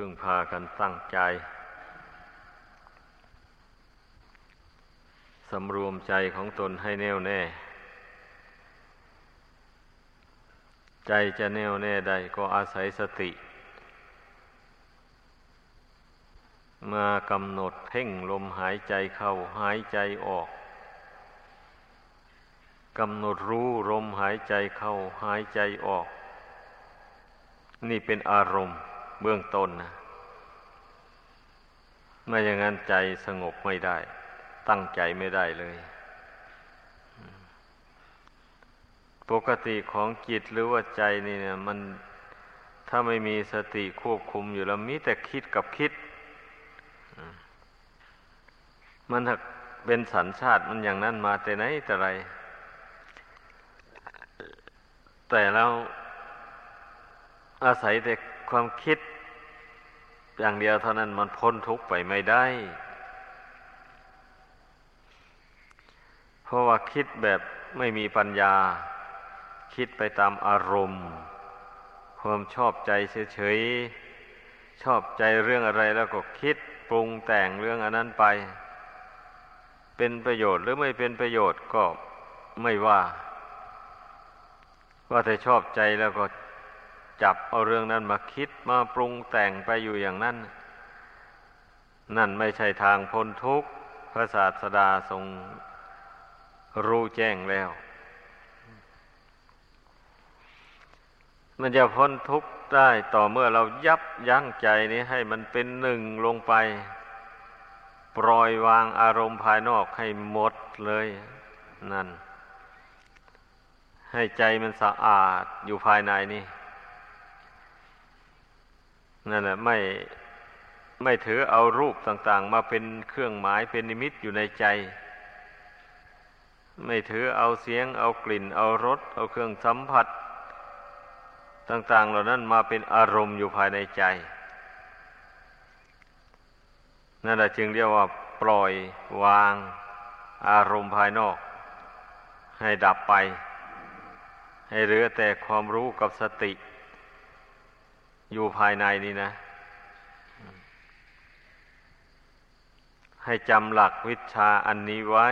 พึ่งพากันตั้งใจสำรวมใจของตนให้แน่วแน่ ใจจะแน่วแน่ได้ก็อาศัยสติ มากำหนดเพ่งลมหายใจเข้าหายใจออกกำหนดรู้ลมหายใจเข้าหายใจออก นี่เป็นอารมณ์ เบื้องต้นนะไม่อย่างนั้นใจสงบไม่ได้ ตั้งใจไม่ได้เลย ปกติของจิตหรือว่าใจนี่เนี่ย มันถ้าไม่มีสติควบคุมอยู่แล้วมีแต่คิดกับคิด มันถ้าเป็นสัญชาติมันอย่างนั้นมาแต่ไหนแต่ไร แต่แล้วอาศัยแต่ความคิด อย่างเดียวเท่านั้นมันพ้นทุกข์ไปไม่ได้ เพราะว่าคิดแบบไม่มีปัญญา คิดไปตามอารมณ์ ความชอบใจเฉยๆ ชอบใจเรื่องอะไรแล้วก็คิดปรุงแต่งเรื่องอันนั้นไป เป็นประโยชน์หรือไม่เป็นประโยชน์ก็ไม่ว่า ว่าแต่ชอบใจแล้วก็ จับเอาเรื่องนั้นมาคิดมาปรุงแต่งไปอยู่อย่างนั้น นั่นไม่ใช่ทางพ้นทุกข์พระศาสดาทรงรู้แจ้งแล้ว มันจะพ้นทุกข์ได้ต่อเมื่อเรายับยั้งใจนี้ให้มันเป็นหนึ่งลงไป ปล่อยวางอารมณ์ภายนอกให้หมดเลย นั่น ให้ใจมันสะอาดอยู่ภายในนี่ นั่นแหละไม่ไม่ถือเอารูปต่าง ๆ มาเป็นเครื่องหมายเป็นนิมิตอยู่ในใจ ไม่ถือเอาเสียง เอากลิ่น เอารสเอาเครื่องสัมผัส ต่าง ๆ เหล่านั้นมาเป็นอารมณ์อยู่ภายในใจ นั่นแหละจึงเรียกว่าปล่อยวางอารมณ์ภายนอก ให้ดับไป ให้เหลือแต่ความรู้กับสติ อยู่ภายในนี้นะ ให้จำหลักวิชาอันนี้ไว้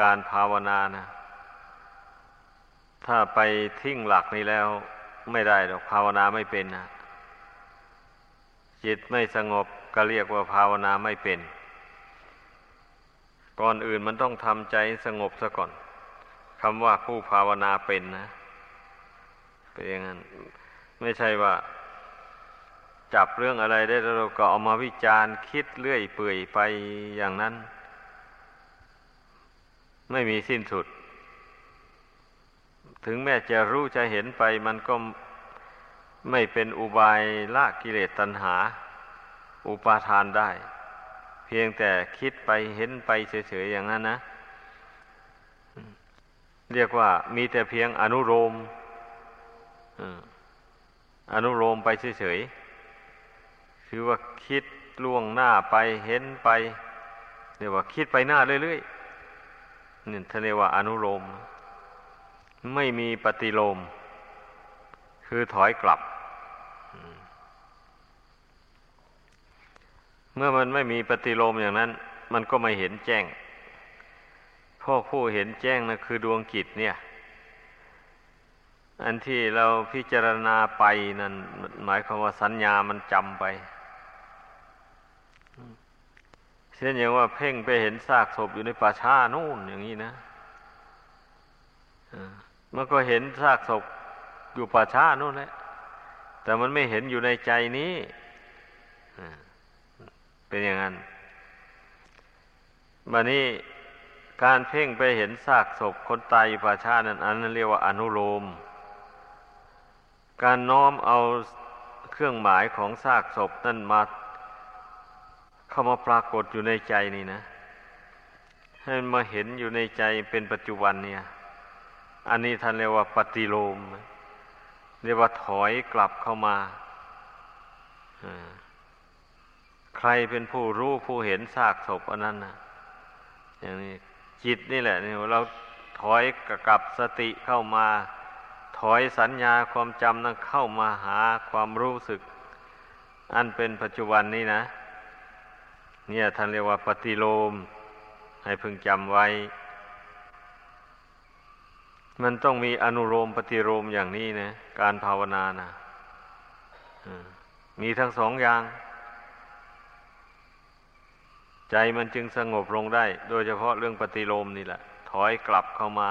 การภาวนานะ ถ้าไปทิ้งหลักนี้แล้ว ไม่ได้หรอกภาวนาไม่เป็นนะจิตไม่สงบก็เรียกว่าภาวนาไม่เป็น ก่อนอื่นมันต้องทำใจสงบซะก่อนคำว่าผู้ภาวนาเป็นนะ เป็นอย่างนั้น ไม่ใช่ว่า จับเรื่องอะไรได้เราก็เอามาวิจารณ์คิดเลื่อยเปื่อยไปอย่างนั้น ไม่มีสิ้นสุด ถึงแม้จะรู้จะเห็นไป มันก็ไม่เป็นอุบายละกิเลสตัณหา อุปาทานได้ เพียงแต่คิดไปเห็นไปเฉยๆอย่างนั้นนะ เรียกว่ามีแต่เพียงอนุโลมอนุโลมไปเฉยๆ คือว่าคิดล่วงหน้าไปเห็นไปเรียกว่าคิดไปหน้าเรื่อยๆนี่ท่านเรียกว่าอนุโลมไม่มีปฏิโลม คือถอยกลับ เมื่อมันไม่มีปฏิโลมอย่างนั้น มันก็ไม่เห็นแจ้งพ่อผู้เห็นแจ้งนะคือดวงจิตเนี่ย อันที่เราพิจารณาไปนั่นหมายความว่าสัญญามันจำไปเช่นอย่างว่าเพ่งไปเห็นซากศพอยู่ในป่าช้านู่นอย่างนี้นะมันก็เห็นซากศพอยู่ป่าช้านู่นแหละ แต่มันไม่เห็นอยู่ในใจนี้เป็นอย่างนั้นบันนี้การเพ่งไปเห็นซากศพคนตายอยู่ป่าช้านั้นอันนั้นเรียกว่าอนุโลม การน้อมเอาเครื่องหมายของซากศพนั่นมา เข้ามาปรากฏอยู่ในใจนี่นะ ให้มันมาเห็นอยู่ในใจเป็นปัจจุบันเนี่ย อันนี้ท่านเรียกว่าปฏิโลม เรียกว่าถอยกลับเข้ามา ใครเป็นผู้รู้ผู้เห็นซากศพอันนั้นนะอย่างนี้จิตนี่แหละนี่เราถอยกลับสติเข้ามา ถอยสัญญาความจำนั้นเข้ามาหาความรู้สึก อันเป็นปัจจุบันนี้นะ เนี่ยท่านเรียกว่าปฏิโลม ให้พึงจำไว้ มันต้องมีอนุโลมปฏิโลมอย่างนี้นะ การภาวนานะมีทั้งสองอย่าง ใจมันจึงสงบลงได้ โดยเฉพาะเรื่องปฏิโลมนี่แหละ ถอยกลับเข้ามา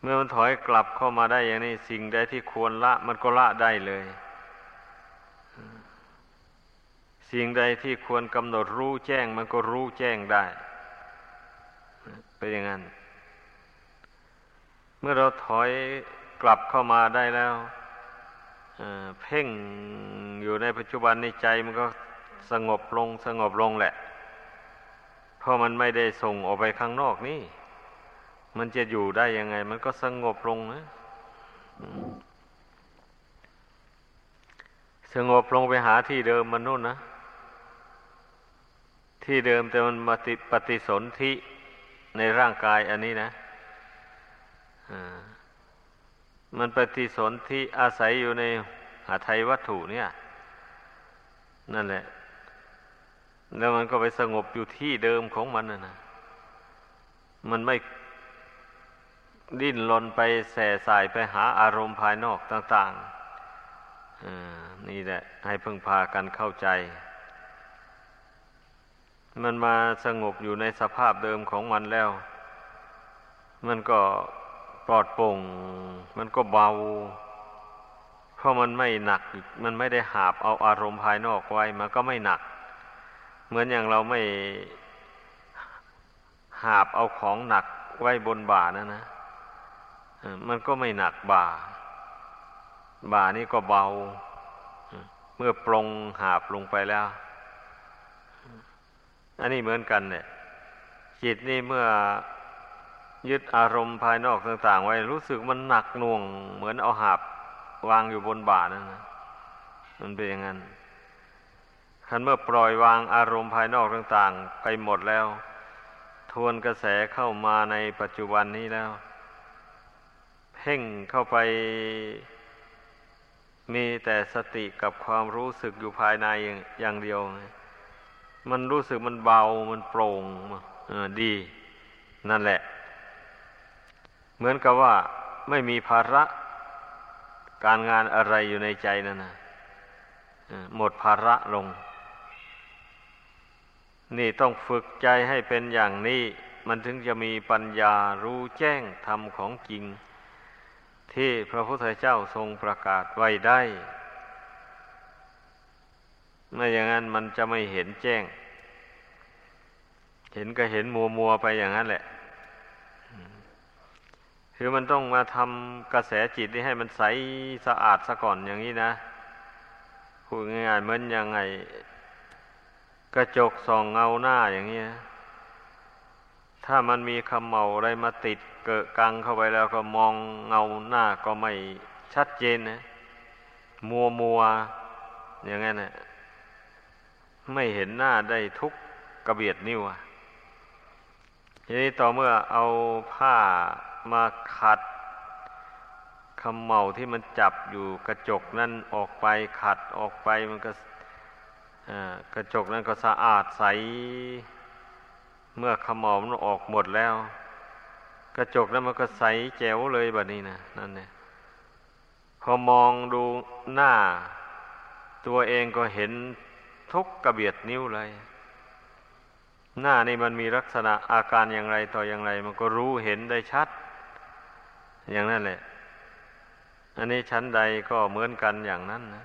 เมื่อมันถอยกลับเข้ามาได้อย่างนี้ สิ่งใดที่ควรละ มันก็ละได้เลย สิ่งใดที่ควรกำหนดรู้แจ้งมันก็รู้แจ้งได้เป็นอย่างนั้น เมื่อเราถอยกลับเข้ามาได้แล้วเพ่งอยู่ในปัจจุบันในใจมันก็สงบลงสงบลงแหละ เพราะมันไม่ได้ส่งออกไปข้างนอกนี่ มันจะอยู่ได้ยังไง มันก็สงบลงนะสงบลงไปหาที่เดิมมันนู่นนะ ที่เดิมแต่มันมาติปฏิสนธิในร่างกายอันนี้นะมันปฏิสนธิอาศัยอยู่ในหาไทยวัตถุเนี่ย นั่นแหละ แล้วมันก็ไปสงบอยู่ที่เดิมของมันนะนะมันไม่ดิ้นรนไปแส่สายไปหาอารมณ์ภายนอกต่างๆนี่แหละ ให้พึงพากันเข้าใจ มันมาสงบอยู่ในสภาพเดิมของมันแล้ว มันก็ปลอดโปร่ง มันก็เบา เพราะมันไม่หนัก มันไม่ได้หาบเอาอารมณ์ภายนอกไว้ มันก็ไม่หนัก เหมือนอย่างเราไม่หาบเอาของหนักไว้บนบ่านะนะ มันก็ไม่หนักบ่า บ่านี่ก็เบา เมื่อปรงหาบลงไปแล้ว อันนี้เหมือนกันเนี่ยจิตนี่เมื่อยึดอารมณ์ภายนอกต่าง ๆ ไว้รู้สึกมันหนักหน่วง เหมือนเอาหาบวางอยู่บนบ่านั่นนะมันเป็นอย่างนั้นคันเมื่อปล่อยวางอารมณ์ภายนอกต่าง ๆ ไปหมดแล้ว ทวนกระแสเข้ามาในปัจจุบันนี้แล้วเพ่งเข้าไปมีแต่สติกับความรู้สึกอยู่ภายในอย่างเดียว มันรู้สึกมันเบามันโปร่งดี นั่นแหละ เหมือนกับว่าไม่มีภาระการงานอะไรอยู่ในใจนั่นนะหมดภาระลง นี่ต้องฝึกใจให้เป็นอย่างนี้ มันถึงจะมีปัญญารู้แจ้งธรรมของจริง ที่พระพุทธเจ้าทรงประกาศไว้ได้ ไม่อย่างนั้นมันจะไม่เห็นแจ้ง เห็นก็เห็นมัวมัวไปอย่างนั้นแหละ คือมันต้องมาทำกระแสจิตนี้ให้มันใสสะอาดซะก่อนอย่างนี้นะพูดง่ายๆเหมือนยังไง กระจกส่องเงาหน้าอย่างนี้ถ้ามันมีคำเมาอะไรมาติดเกิดกังเข้าไปแล้วก็มองเงาหน้าก็ไม่ชัดเจนนะ มัวมัวอย่างนั้นนะ ไม่เห็นหน้าได้ทุกกระเบียดนิ้วทีนี้ต่อเมื่อเอาผ้ามาขัดขมเมาที่มันจับอยู่กระจกนั่นออกไปขัดออกไปมันก็กระจกนั้นก็สะอาดใส เมื่อขมเมามันออกหมดแล้ว กระจกนั้นมันก็ใสแจ๋วเลยแบบนี้นะนั่นเนี่ยพอมองดูหน้า ตัวเองก็เห็น ทุกกระเบียดนิ้วเลย หน้านี่มันมีลักษณะอาการอย่างไรต่ออย่างไร มันก็รู้เห็นได้ชัด อย่างนั้นแหละ อันนี้ชั้นใดก็เหมือนกันอย่างนั้นนะ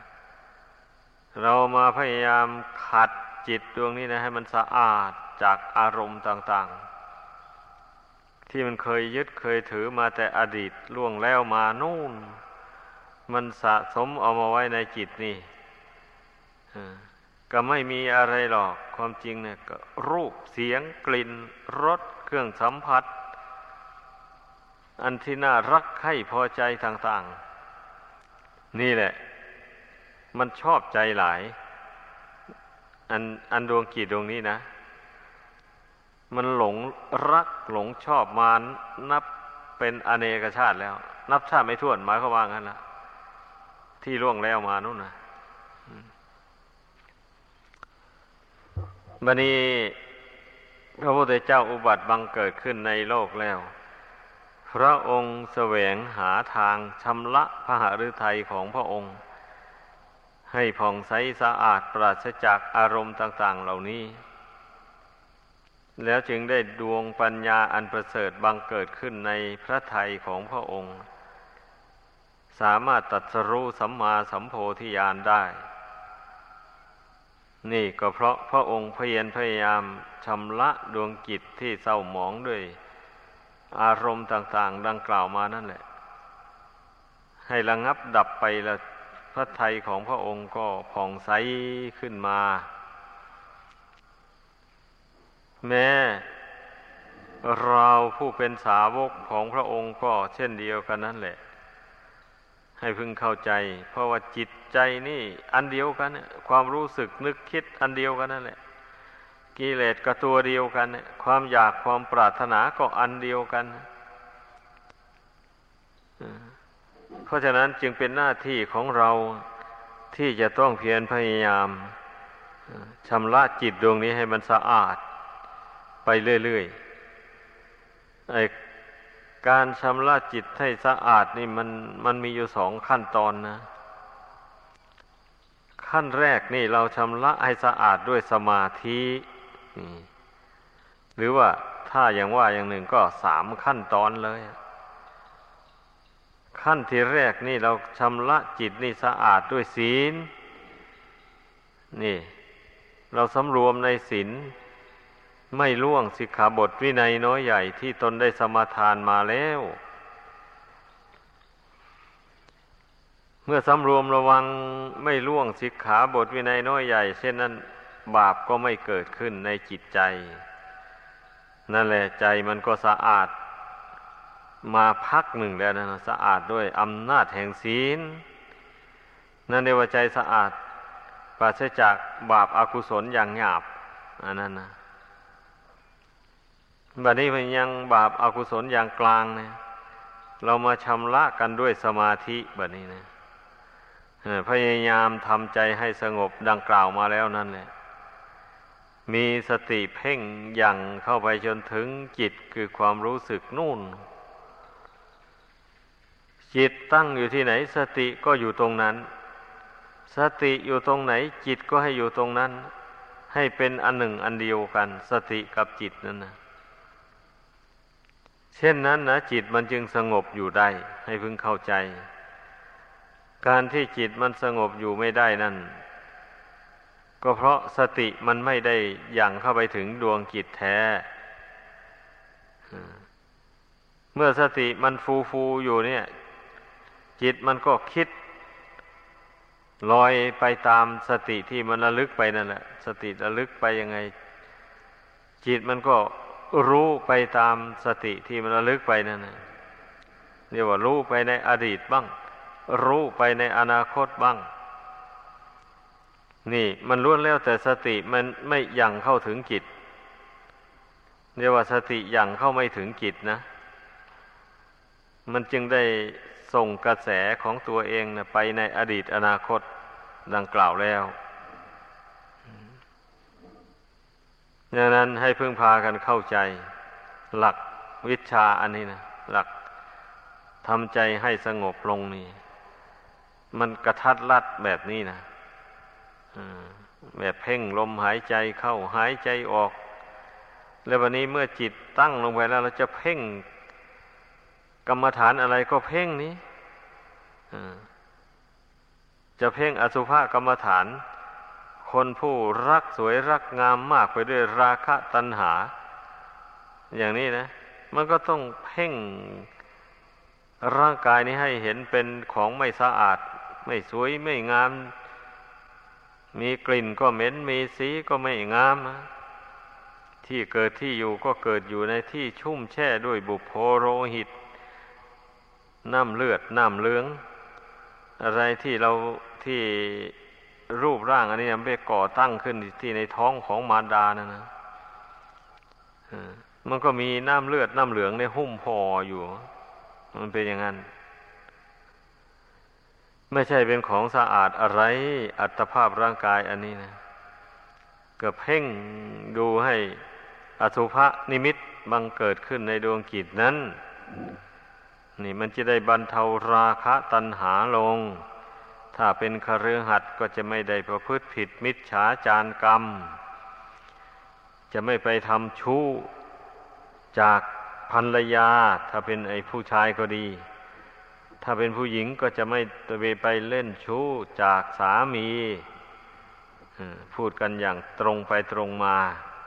เรามาพยายามขัดจิตดวงนี้นะให้มันสะอาดจากอารมณ์ต่าง ๆ ที่มันเคยยึดเคยถือมาแต่อดีตล่วงแล้วมานู่น มันสะสมเอามาไว้ในจิตนี่ ก็ไม่มีอะไรหรอกความจริงเนี่ยก็รูปเสียงกลิ่นรสเครื่องสัมผัส อันที่น่ารักให้พอใจต่างๆ นี่แหละ มันชอบใจหลาย อันอันดวงกีดดวงนี้นะ มันหลงรักหลงชอบมานับเป็นอเนกชาติแล้ว นับชาติไม่ถ้วนหมายเขาว่างั้นละที่ล่วงแล้วมานู่นนะ บันนี้พระพุทธเจ้าอุบัติบังเกิดขึ้นในโลกแล้ว พระองค์แสวงหาทางชำระพระหฤทัยของพระองค์ ให้ผ่องใสสะอาดปราศจากอารมณ์ต่าง ๆ เหล่านี้ แล้วจึงได้ดวงปัญญาอันประเสริฐบังเกิดขึ้นในพระทัยของพระองค์ สามารถตัดสรู้สัมมาสัมโพธิญาณได้ นี่ก็เพราะพระองค์พยพยายามชำระดวงจิตที่เศร้าหมองด้วยอารมณ์ต่าง ๆ ดังกล่าวมานั่นแหละ ให้ระงับดับไปละพระทัยของพระองค์ก็ผ่องใสขึ้นมา แม้เราผู้เป็นสาวกของพระองค์ก็เช่นเดียวกันนั่นแหละ ให้พึงเข้าใจ เพราะว่าจิตใจนี่อันเดียวกันความรู้สึกนึกคิดอันเดียวกันนั่นแหละกิเลสก็ตัวเดียวกัน ความอยากความปรารถนาก็อันเดียวกัน เพราะฉะนั้นจึงเป็นหน้าที่ของเราที่จะต้องเพียรพยายามชำระจิตดวงนี้ให้มันสะอาด ไปเรื่อยๆ การชำระจิตให้สะอาดนี่มันมันมีอยู่สองขั้นตอนนะ ขั้นแรกนี่เราชำระให้สะอาดด้วยสมาธิหรือว่าถ้าอย่างว่าอย่างหนึ่งก็สามขั้นตอนเลย ขั้นที่แรกนี่เราชำระจิตนี่สะอาดด้วยศีล นี่ เราสำรวมในศีล ไม่ล่วงสิกขาบทวินัยน้อยใหญ่ที่ตนได้สมาทานมาแล้ว เมื่อสำรวมระวังไม่ล่วงสิกขาบทวินัยน้อยใหญ่เช่นนั้นบาปก็ไม่เกิดขึ้นในจิตใจ นั่นแหละใจมันก็สะอาด มาพักหนึ่งแล้วนะสะอาดด้วยอำนาจแห่งศีล นั่นเรียกว่าใจสะอาดปราศจากบาปอากุศลอย่างหยาบอันนั้นนะ บัดนี้มันยังบาปอากุศลอย่างกลางเนี่ยเรามาชำระกันด้วยสมาธิแบบนี้นะพยายามทำใจให้สงบดังกล่าวมาแล้วนั่นแหละ มีสติเพ่งอย่างเข้าไปจนถึงจิตคือความรู้สึกนู่น จิตตั้งอยู่ที่ไหน สติก็อยู่ตรงนั้น สติอยู่ตรงไหน จิตก็ให้อยู่ตรงนั้น ให้เป็นอันหนึ่งอันเดียวกัน สติกับจิตนั่นนะ เช่นนั้นนะจิตมันจึงสงบอยู่ได้ ให้พึงเข้าใจ การที่จิตมันสงบอยู่ไม่ได้นั่น ก็เพราะสติมันไม่ได้ยังเข้าไปถึงดวงจิตแท้ เมื่อสติมันฟูฟูอยู่เนี่ย จิตมันก็คิดลอยไปตามสติที่มันระลึกไปนั่นแหละ สติระลึกไปยังไง จิตมันก็ รู้ไปตามสติที่มันระลึกไปนั่นนะเรียกว่ารู้ไปในอดีตบ้าง รู้ไปในอนาคตบ้าง นี่มันล้วนแล้วแต่สติมันไม่ยังเข้าถึงจิตเรียกว่าสติยังเข้าไม่ถึงจิตนะ มันจึงได้ส่งกระแสของตัวเองนะไปในอดีตอนาคตดังกล่าวแล้ว ดังนั้นให้พึ่งพากันเข้าใจ หลักวิชาอันนี้นะหลักทำใจให้สงบลงนี่ มันกระทัดรัดแบบนี้นะแบบเพ่งลมหายใจเข้าหายใจออก แล้ววันนี้เมื่อจิตตั้งลงไปแล้วเราจะเพ่ง กรรมฐานอะไรก็เพ่งนี้จะเพ่งอสุภกรรมฐาน คนผู้รักสวยรักงามมากไปด้วยราคะตัณหา อย่างนี้นะ มันก็ต้องเพ่งร่างกายนี้ให้เห็นเป็นของไม่สะอาด ไม่สวยไม่งาม มีกลิ่นก็เหม็น มีสีก็ไม่งาม ที่เกิดที่อยู่ก็เกิดอยู่ในที่ชุ่มแช่ด้วยบุพโพโรหิต น้ำเลือด น้ำเลือง อะไรที่เราที่ รูปร่างอันนี้มันไปก่อตั้งขึ้นที่ในท้องของมารดานะนะมันก็มีน้ำเลือดน้ำเหลืองในหุ้มห่ออยู่ มันเป็นอย่างนั้น ไม่ใช่เป็นของสะอาดอะไร อัตภาพร่างกายอันนี้นะก็เพ่งดูให้อสุภะนิมิตบังเกิดขึ้นในดวงจิตนั้น นี่มันจะได้บรรเทาราคะตัณหาลง ถ้าเป็นคฤหัสถ์ก็จะไม่ได้ประพฤติผิดมิจฉาจารกรรม จะไม่ไปทำชู้จากภรรยา ถ้าเป็นไอ้ผู้ชายก็ดี ถ้าเป็นผู้หญิงก็จะไม่ไปเล่นชู้จากสามีพูดกันอย่างตรงไปตรงมา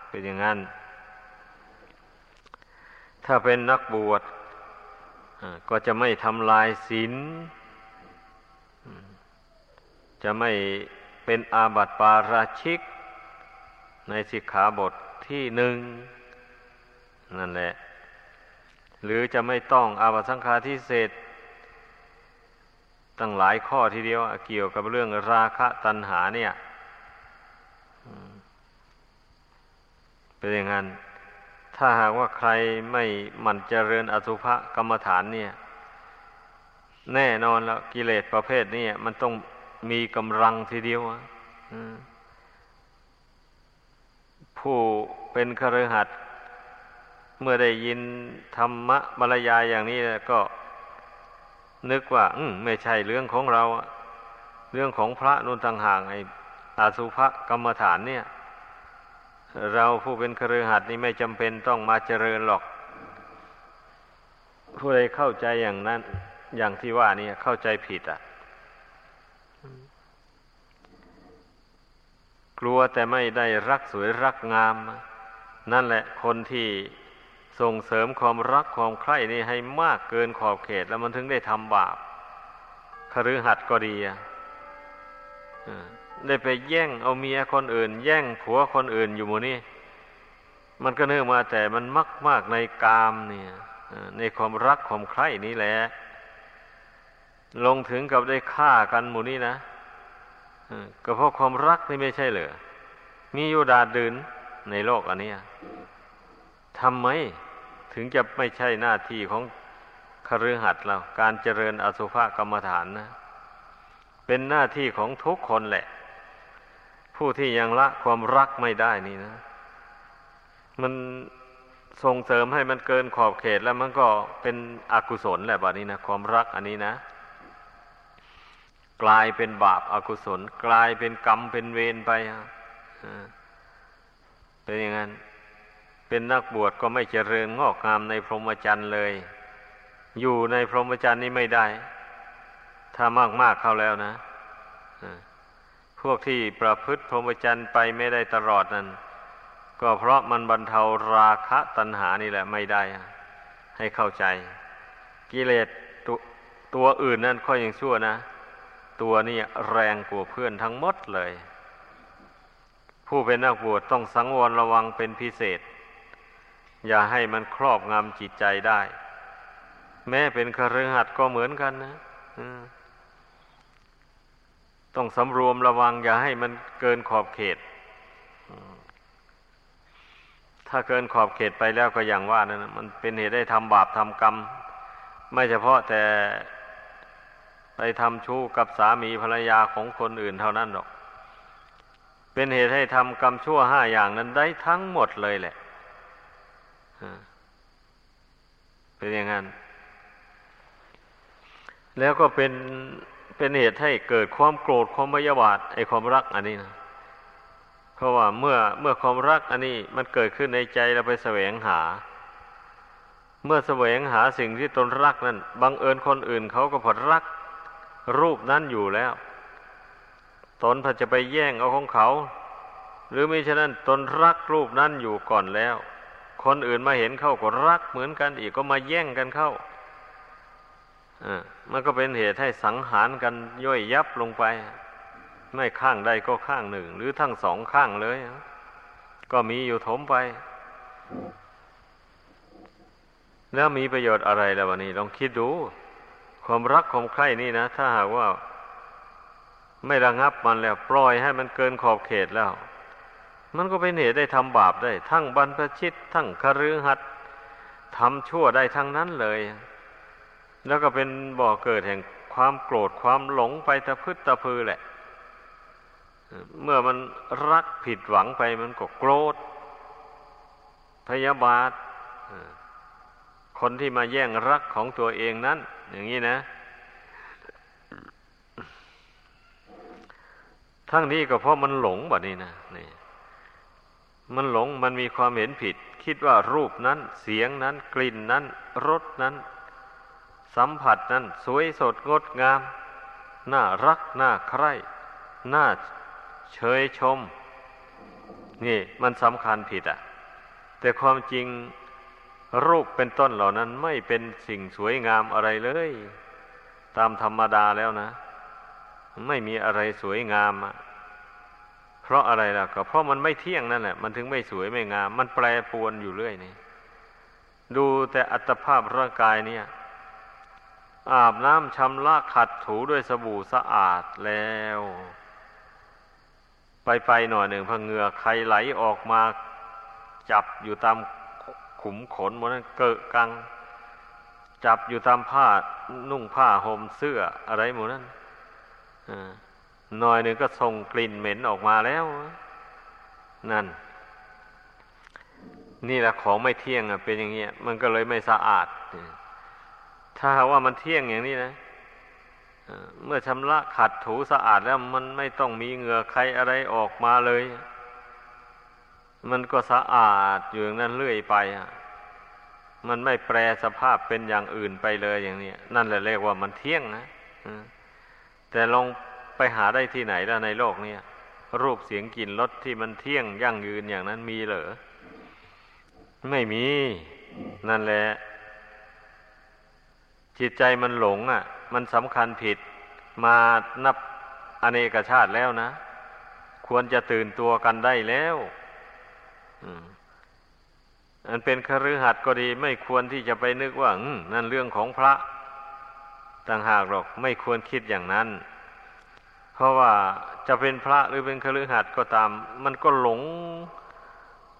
เป็นอย่างนั้น ถ้าเป็นนักบวชก็จะไม่ทำลายศีล จะไม่เป็นอาบัติปาราชิก ในสิกขาบทที่หนึ่งนั่นแหละ หรือจะไม่ต้องอาบัติสังฆาทิเศษตั้งหลายข้อทีเดียวเกี่ยวกับเรื่องราคะตัณหาเนี่ยเป็นอย่างนั้น ถ้าหากว่าใครไม่หมั่นเจริญอสุภกรรมฐานเนี่ย แน่นอนแล้วกิเลสประเภทนี้มันต้อง มีกำลังทีเดียวผู้เป็นคฤหัสถ์เมื่อได้ยินธรรมะบรรยายอย่างนี้ก็นึกว่าอืมไม่ใช่เรื่องของเรา เรื่องของพระนุนต่างหากไอ้อาสุภกรรมฐานเนี่ย เราผู้เป็นครือหัดนี่ไม่จำเป็นต้องมาเจริญหรอก ผู้ใดเข้าใจอย่างนั้น อย่างที่ว่านี่เข้าใจผิดอะ กลัวแต่ไม่ได้รักสวยรักงาม นั่นแหละคนที่ส่งเสริมความรักความใคร่นี่ให้มากเกินขอบเขตแล้วมันถึงได้ทำบาปคฤหัสถ์ก็ดีอะได้ไปแย่งเอาเมียคนอื่น แย่งผัวคนอื่นอยู่มูนี่มันก็เนื่องมาแต่มันมักมากในกามเนี่ยในความรักความใคร่นี้แหละ ลงถึงกับได้ฆ่ากันหมูนี่นะ ก็เพราะความรักนี่ไม่ใช่เหรอมีอยู่ดาดดืนในโลกอันนี้ทำไมถึงจะไม่ใช่หน้าที่ของคฤหัสถ์เรา การเจริญอสุภกรรมฐานนะ เป็นหน้าที่ของทุกคนแหละ ผู้ที่ยังละความรักไม่ได้นี่นะ มันส่งเสริมให้มันเกินขอบเขตแล้วมันก็เป็นอกุศลแหละแบบนี้นะ ความรักอันนี้นะ กลายเป็นบาปอากุศล กลายเป็นกรรมเป็นเวรไปเป็นอย่างนั้น เป็นนักบวชก็ไม่เจริญงอกงามในพรหมจรรย์เลย อยู่ในพรหมจรรย์นี้ไม่ได้ ถ้ามากมากเข้าแล้วนะพวกที่ประพฤติพรหมจรรย์ไปไม่ได้ตลอดนั้น ก็เพราะมันบรรเทาราคะตัณหานี่แหละไม่ได้ ให้เข้าใจ กิเลสตตัวอื่นนั่นค่อยยังชั่วนะ ตัวนี้แรงกว่าเพื่อนทั้งหมดเลย ผู้เป็นนักบวชต้องสังวรระวังเป็นพิเศษ อย่าให้มันครอบงำจิตใจได้ แม้เป็นคฤหัสถ์ก็เหมือนกันนะต้องสำรวมระวัง อย่าให้มันเกินขอบเขต ถ้าเกินขอบเขตไปแล้วก็อย่างว่านะั่นมันเป็นเหตุได้ทำบาปทำกรรม ไม่เฉพาะแต่ ทำชู้กับสามีภรรยาของคนอื่นเท่านั้นหรอก เป็นเหตุให้ทำกรรมชั่วห้าอย่างนั้นได้ทั้งหมดเลยแหละเป็นอย่างนั้น แล้วก็เป็นเป็นเหตุให้เกิดความโกรธความมยาบาทไอความรักอันนี้นะเพราะว่าเมื่อเมื่อความรักอันนี้มันเกิดขึ้นในใจเราไปแสวงหา เมื่อแสวงหาสิ่งที่ตนรักนั้นบังเอิญคนอื่นเขาก็ผดรัก รูปนั้นอยู่แล้ว ตนพอจะไปแย่งเอาของเขา หรือไม่ฉะนั้นตนรักรูปนั้นอยู่ก่อนแล้ว คนอื่นมาเห็นเข้าก็รักเหมือนกันอีกก็มาแย่งกันเข้าอ่ามันก็เป็นเหตุให้สังหารกันย่อยยับลงไป ไม่ข้างใดก็ข้างหนึ่ง หรือทั้งสองข้างเลย ก็มีอยู่ถมไป แล้วมีประโยชน์อะไรแล้ววันนี้ลองคิดดู ความรักความใคร่นี่นะ ถ้าหากว่าไม่ระงับมันแล้ว ปล่อยให้มันเกินขอบเขตแล้ว มันก็เป็นเหตุได้ทำบาปได้ ทั้งบรรพชิต ทั้งคฤหัสทำชั่วได้ทั้งนั้นเลย แล้วก็เป็นบ่อเกิดแห่งความโกรธความหลงไปตะพึดตะพือแหละ เมื่อมันรักผิดหวังไปมันก็โกรธ พยาบาท คนที่มาแย่งรักของตัวเองนั้น อย่างนี้นะ ทั้งนี้ก็เพราะมันหลงแบบนี้นะนี่ มันหลงมันมีความเห็นผิด คิดว่ารูปนั้น เสียงนั้น กลิ่นนั้นรสนั้น สัมผัสนั้น สวยสดงดงาม น่ารัก น่าใคร่น่าเชยชม นี่ มันสำคัญผิดอะ่ะ แต่ความจริง รูปเป็นต้นเหล่านั้นไม่เป็นสิ่งสวยงามอะไรเลย ตามธรรมดาแล้วนะ ไม่มีอะไรสวยงามอะเพราะอะไรล่ะก็เพราะมันไม่เที่ยงนั่นแหละ มันถึงไม่สวยไม่งาม มันแปรปรวนอยู่เรื่อยนี่ดูแต่อัตภาพร่างกายเนี่ย อาบน้ำชำระขัดถูด้วยสบู่สะอาดแล้ว ไปไปหน่อยหนึ่งพเหงื่อใครไหลออกมา จับอยู่ตาม ขุมขนหมดนั้นเกิดกัง จับอยู่ตามผ้านุ่งผ้าห่มเสื้ออะไรหมดนั้นหน่อยหนึ่งก็ส่งกลิ่นเหม็นออกมาแล้ว นั่น นี่แหละของไม่เที่ยงอะเป็นอย่างเงี้ย มันก็เลยไม่สะอาด ถ้าว่ามันเที่ยงอย่างนี้นะเมื่อชำระขัดถูสะอาดแล้วมันไม่ต้องมีเหงื่อใครอะไรออกมาเลย มันก็สะอาดอยู่อย่างนั้นเรื่อยไปอะมันไม่แปรสภาพเป็นอย่างอื่นไปเลยอย่างนี้นั่นแหละเรียกว่ามันเที่ยงนะแต่ลองไปหาได้ที่ไหนแล้วในโลกนี้รูปเสียงกลิ่นรสที่มันเที่ยงยั่งยืนอย่างนั้นมีเหรอไม่มี นั่นแหละ จิตใจมันหลงอะ มันสำคัญผิดมานับอเนกชาติแล้วนะ ควรจะตื่นตัวกันได้แล้ว อันเป็นคฤหัสถ์ก็ดี ไม่ควรที่จะไปนึกว่านั่นเรื่องของพระต่างหากหรอกไม่ควรคิดอย่างนั้น เพราะว่าจะเป็นพระหรือเป็นคฤหัสถ์ก็ตาม มันก็หลง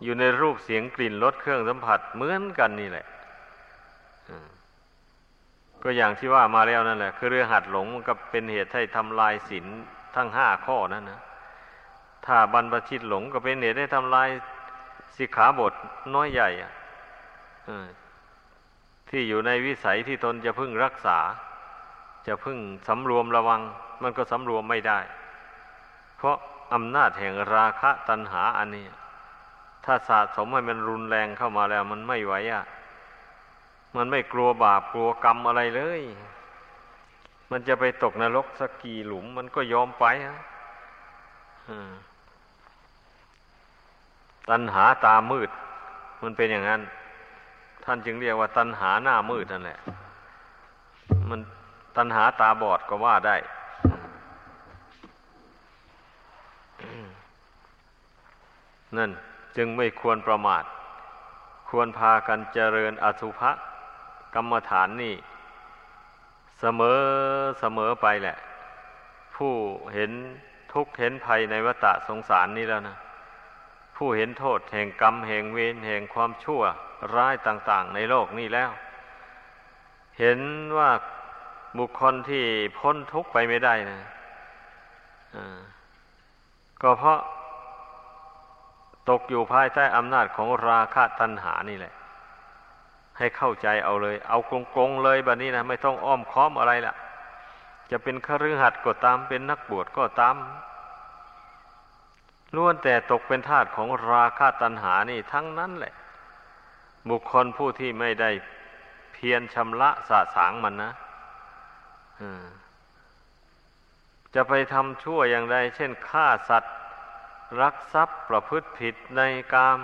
อยู่ในรูปเสียงกลิ่นรสเครื่องสัมผัสเหมือนกันนี่แหละก็อย่างที่ว่ามาแล้วนั่นแหละคือเรื่องหัดหลงมันก็เป็นเหตุให้ทำลายศีลทั้งห้าข้อนั่นนะถ้าบรรพชิตหลงก็เป็นเหตุให้ทำลาย สิกขาบทน้อยใหญ่ที่อยู่ในวิสัยที่ตนจะพึ่งรักษา จะพึ่งสำรวมระวัง มันก็สำรวมไม่ได้ เพราะอำนาจแห่งราคะตัณหาอันนี้ ถ้าสะสมให้มันรุนแรงเข้ามาแล้ว มันไม่ไหวอะ มันไม่กลัวบาปกลัวกรรมอะไรเลย มันจะไปตกนรกสักกี่หลุม มันก็ยอมไปอะ ตัณหาตามืด มันเป็นอย่างนั้น ท่านจึงเรียกว่าตัณหาหน้ามืดนั่นแหละ มันตัณหาตาบอดก็ว่าได้นั่นจึงไม่ควรประมาท ควรพากันเจริญอสุภกรรมฐานนี่ เสมอเสมอไปแหละ ผู้เห็นทุกข์เห็นภัยในวัฏสงสารนี้แล้วนะ ผู้เห็นโทษแห่งกรรมแห่งเวรแห่งความชั่วร้ายต่าง ๆ ในโลกนี้แล้ว เห็นว่าบุคคลที่พ้นทุกข์ไปไม่ได้นะก็เพราะตกอยู่ภายใต้อำนาจของราคะตัณหานี่แหละ ให้เข้าใจเอาเลย เอากงๆเลยแบบนี้นะไม่ต้องอ้อมค้อมอะไรล่ะ จะเป็นคฤหัสถ์ก็ตามเป็นนักบวชก็ตาม ล้วนแต่ตกเป็นทาสของราคะตัณหานี่ทั้งนั้นแหละ บุคคลผู้ที่ไม่ได้เพียรชำระสะสางมันนะจะไปทำชั่วอย่างใดเช่นฆ่าสัตว์ รักทรัพย์ประพฤติผิดในกาม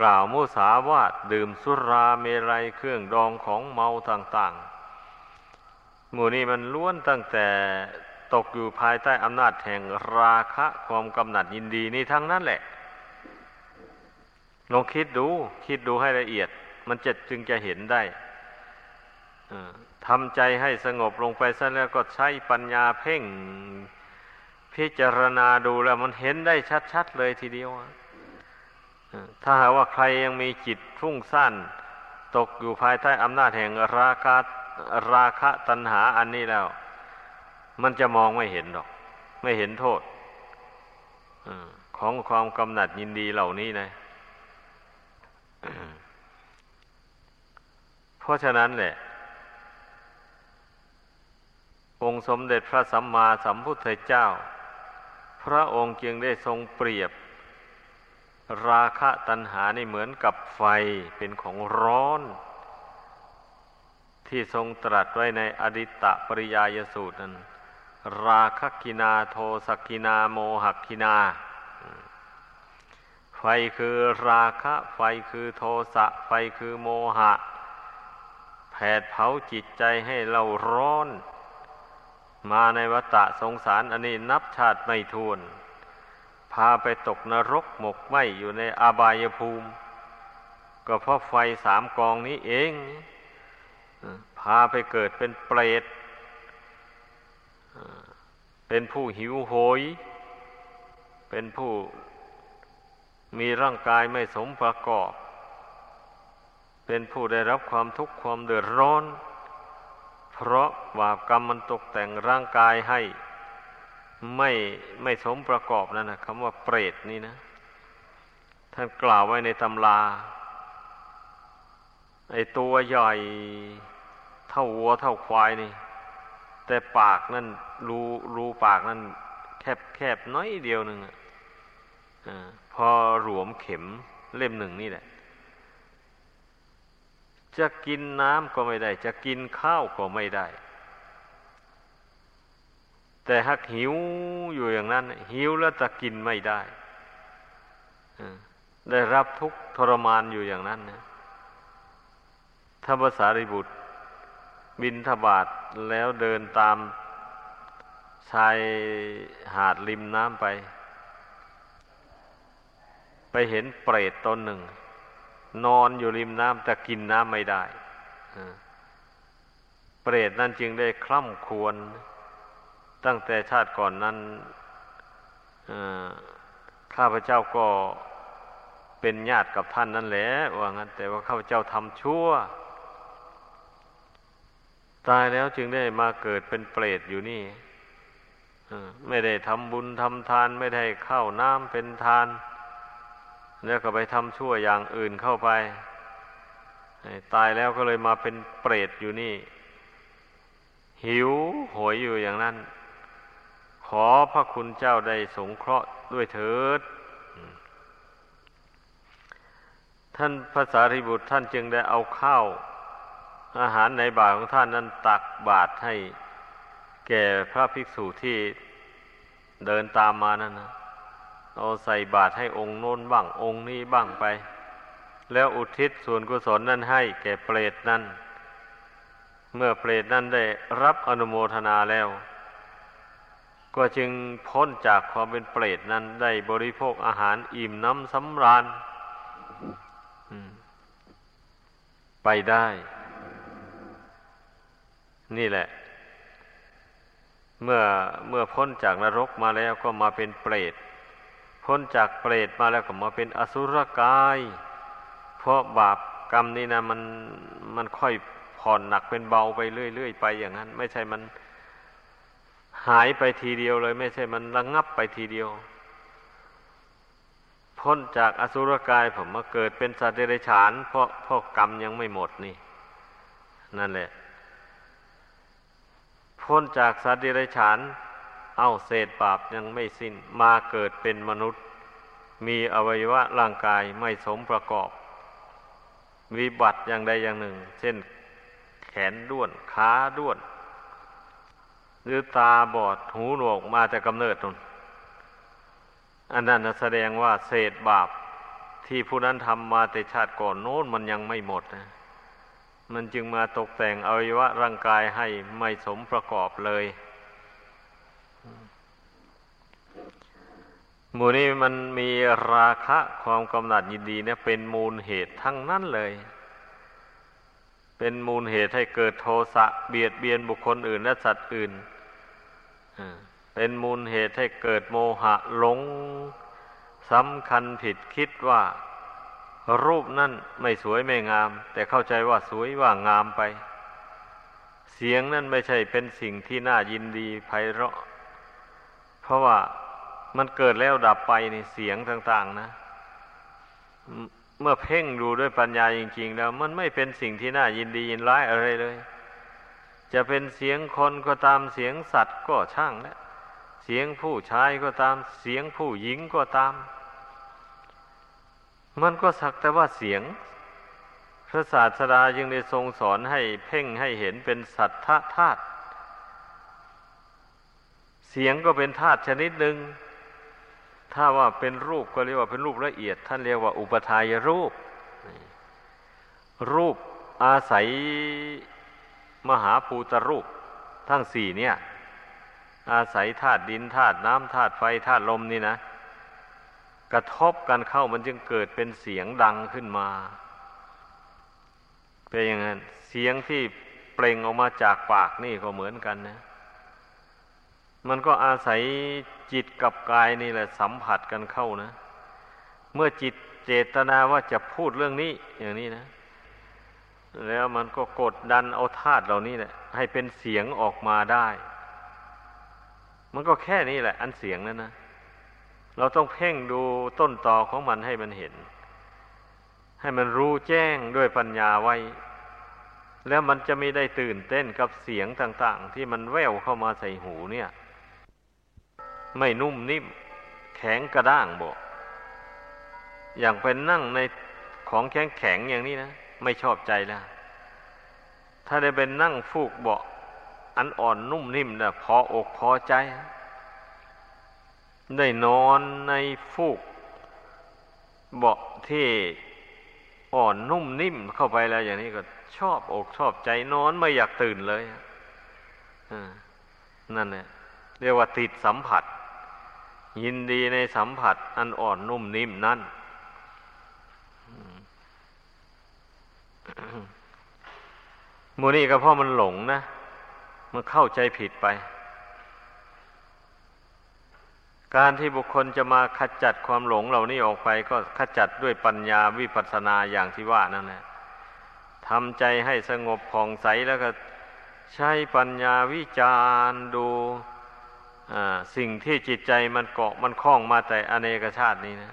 กล่าวมุสาวาทดื่มสุราเมรัยเครื่องดองของเมาต่าง ๆ หมู่นี้มันล้วนตั้งแต่ ตกอยู่ภายใต้อำนาจแห่งราคะความกำหนัดยินดีนี่ทั้งนั้นแหละ ลองคิดดู คิดดูให้ละเอียด มันจะจึงจะเห็นได้ทำใจให้สงบลงไปซะแล้วก็ใช้ปัญญาเพ่ง พิจารณาดูแล้วมันเห็นได้ชัด ๆ เลยทีเดียวถ้าหากว่าใครยังมีจิตฟุ้งซ่านตกอยู่ภายใต้อำนาจแห่งราคะราคะตัณหาอันนี้แล้ว มันจะมองไม่เห็นหรอก ไม่เห็นโทษของความกำหนัดยินดีเหล่านี้นะเพราะฉะนั้นแหละ องค์สมเด็จพระสัมมาสัมพุทธเจ้า พระองค์จึงได้ทรงเปรียบ ราคะตัณหานี่เหมือนกับไฟเป็นของร้อน ที่ทรงตรัสไว้ในอาทิตตปริยายสูตรนั้น ราคัคคินาโทสัคคินาโมหัคคินา ไฟคือราคะไฟคือโทสะไฟคือโมหะ แผดเผาจิตใจให้เราร้อน มาในวัฏสงสารอันนี้นับชาติไม่ทวน พาไปตกนรกหมกไหมอยู่ในอบายภูมิ ก็เพราะไฟสามกองนี้เอง พาไปเกิดเป็นเปรต เป็นผู้หิวโหย เป็นผู้มีร่างกายไม่สมประกอบ เป็นผู้ได้รับความทุกข์ความเดือดร้อน เพราะบาปกรรมมันตกแต่งร่างกายให้ไม่ไม่สมประกอบนั่นนะคำว่าเปรตนี่นะ ท่านกล่าวไว้ในตำรา ไอตัวใหญ่ เท่าวัวเท่าควายนี่ แต่ปากนั่นรูรูปากนั่นแคบแคบน้อยเดียวหนึ่งอะพอหลวมเข็มเล่มหนึ่งนี่แหละ จะกินน้ำก็ไม่ได้ จะกินข้าวก็ไม่ได้ แต่หากหิวอยู่อย่างนั้น หิวแล้วจะกินไม่ได้ได้รับทุกทรมานอยู่อย่างนั้นนะถ้าภาษาริบุตร บินทบาทแล้วเดินตามชายหาดริมน้ำไป ไปเห็นเปรตตนหนึ่ง นอนอยู่ริมน้ำแต่กินน้ำไม่ได้เปรตนั่นจึงได้คล่ำควร ตั้งแต่ชาติก่อนนั้นข้าพเจ้าก็เป็นญาติกับท่านนั่นแหละว่างั้น แต่ว่าข้าพเจ้าทำชั่ว ตายแล้วจึงได้มาเกิดเป็นเปรตอยู่นี่ไม่ได้ทำบุญทำทาน ไม่ได้เข้าน้ำเป็นทาน แล้วก็ไปทำชั่วอย่างอื่นเข้าไป ตายแล้วก็เลยมาเป็นเปรตอยู่นี่ หิวโหยอยู่อย่างนั้น ขอพระคุณเจ้าได้สงเคราะห์ด้วยเถิด ท่านภาษาริบุตรท่านจึงได้เอาข้าว อาหารในบาตของท่านนั้นตักบาตรให้แก่พระภิกษุที่เดินตามมานั่นนะเอาใส่บาตรให้องค์โน้นบ้างองค์นี้บ้างไป แล้วอุทิศส่วนกุศลนั้นให้แก่เปรตนั้น เมื่อเปรตนั้นได้รับอนุโมทนาแล้ว ก็จึงพ้นจากความเป็นเปรตนั้นได้บริโภคอาหารอิ่มน้ำสำราญไปได้ นี่แหละ เมื่อเมื่อพ้นจากนรกมาแล้วก็มาเป็นเปรต พ้นจากเปรตมาแล้วก็มาเป็นอสุรกาย เพราะบาปกรรมนี่นะมันมันค่อยผ่อนหนักเป็นเบาไปเรื่อยๆไปอย่างนั้น ไม่ใช่มันหายไปทีเดียวเลย ไม่ใช่มันระงงับไปทีเดียว พ้นจากอสุรกายผมมาเกิดเป็นสัตว์เดรัจฉาน เพราะเพราะกรรมยังไม่หมดนี่ นั่นแหละ พ้นจากสัตว์เดรัจฉาน เอาเศษบาปยังไม่สิ้นมาเกิดเป็นมนุษย์ มีอวัยวะร่างกายไม่สมประกอบ วิบัติอย่างใดอย่างหนึ่ง เช่น แขนด้วนขาด้วน หรือตาบอดหูหนวกมาแต่กำเนิดนนอันนั้นแสดงว่าเศษบาปที่ผู้นั้นทำมาแต่ชาติก่อนโน้นมันยังไม่หมดนะ มันจึงมาตกแต่งอวัยวะร่างกายให้ไม่สมประกอบเลย หมู่นี้มันมีราคะความกำหนัดยินดีเนี่ยเป็นมูลเหตุทั้งนั้นเลย เป็นมูลเหตุให้เกิดโทสะเบียดเบียนบุคคลอื่นและสัตว์อื่น เป็นมูลเหตุให้เกิดโมหะหลงสำคัญผิดคิดว่า รูปนั่นไม่สวยไม่งาม แต่เข้าใจว่าสวยว่างามไป เสียงนั่นไม่ใช่เป็นสิ่งที่น่ายินดีไพเราะ เพราะว่ามันเกิดแล้วดับไปในเสียงต่าง ๆ นะ เมื่อเพ่งดูด้วยปัญญาจริง ๆ แล้ว มันไม่เป็นสิ่งที่น่ายินดียินร้ายอะไรเลย จะเป็นเสียงคนก็ตามเสียงสัตว์ก็ช่างแล้วเสียงผู้ชายก็ตาม เสียงผู้หญิงก็ตาม มันก็สักแต่ว่าเสียง พระศาสดาจึงได้ทรงสอนให้เพ่งให้เห็นเป็นสัทธาธาตุเสียงก็เป็นธาตุชนิดหนึ่ง ถ้าว่าเป็นรูปก็เรียกว่าเป็นรูปละเอียด ท่านเรียกว่าอุปทายรูป รูปอาศัยมหาภูตรูป ทั้งสี่เนี่ย อาศัยธาตุดินธาตุน้ำธาตุไฟธาตุลมนี่นะ กระทบกันเข้ามันจึงเกิดเป็นเสียงดังขึ้นมา เป็นอย่างนั้น เสียงที่เปล่งออกมาจากปากนี่ก็เหมือนกันนะ มันก็อาศัยจิตกับกายนี่แหละสัมผัสกันเข้านะ เมื่อจิตเจตนาว่าจะพูดเรื่องนี้อย่างนี้นะ แล้วมันก็กดดันเอาธาตุเหล่านี้แหละให้เป็นเสียงออกมาได้ มันก็แค่นี้แหละ อันเสียงนั้นนะ เราต้องเพ่งดูต้นตอของมันให้มันเห็น ให้มันรู้แจ้งด้วยปัญญาไว้ แล้วมันจะไม่ได้ตื่นเต้นกับเสียงต่าง ๆ ที่มันแววเข้ามาใส่หูเนี่ย ไม่นุ่มนิ่มแข็งกระด้างบอกอย่างเป็นนั่งในของแข็งแข็งอย่างนี้นะ ไม่ชอบใจแล้ว ถ้าได้เป็นนั่งฟูกเบาอันอ่อนนุ่มนิ่มนะพออกพอใจ ได้นอนในฟูก เบาที่อ่อนนุ่มนิ่มเข้าไปแล้วอย่างนี้ก็ชอบอกชอบใจนอนไม่อยากตื่นเลยนั่นเนี่ยเรียกว่าติดสัมผัส ยินดีในสัมผัส อันอ่อนนุ่มนิ่มนั่นมูนี่ก็เพราะมันหลงนะ มันเข้าใจผิดไป การที่บุคคลจะมาขจัดความหลงเหล่านี้ออกไป ก็ขจัดด้วยปัญญาวิปัสสนาอย่างที่ว่านั่นแหละทำใจให้สงบผ่องใสแล้วก็ใช้ปัญญาวิจารดูสิ่งที่จิตใจมันเกาะมันคล้องมาแต่อเนกชาตินี้นะ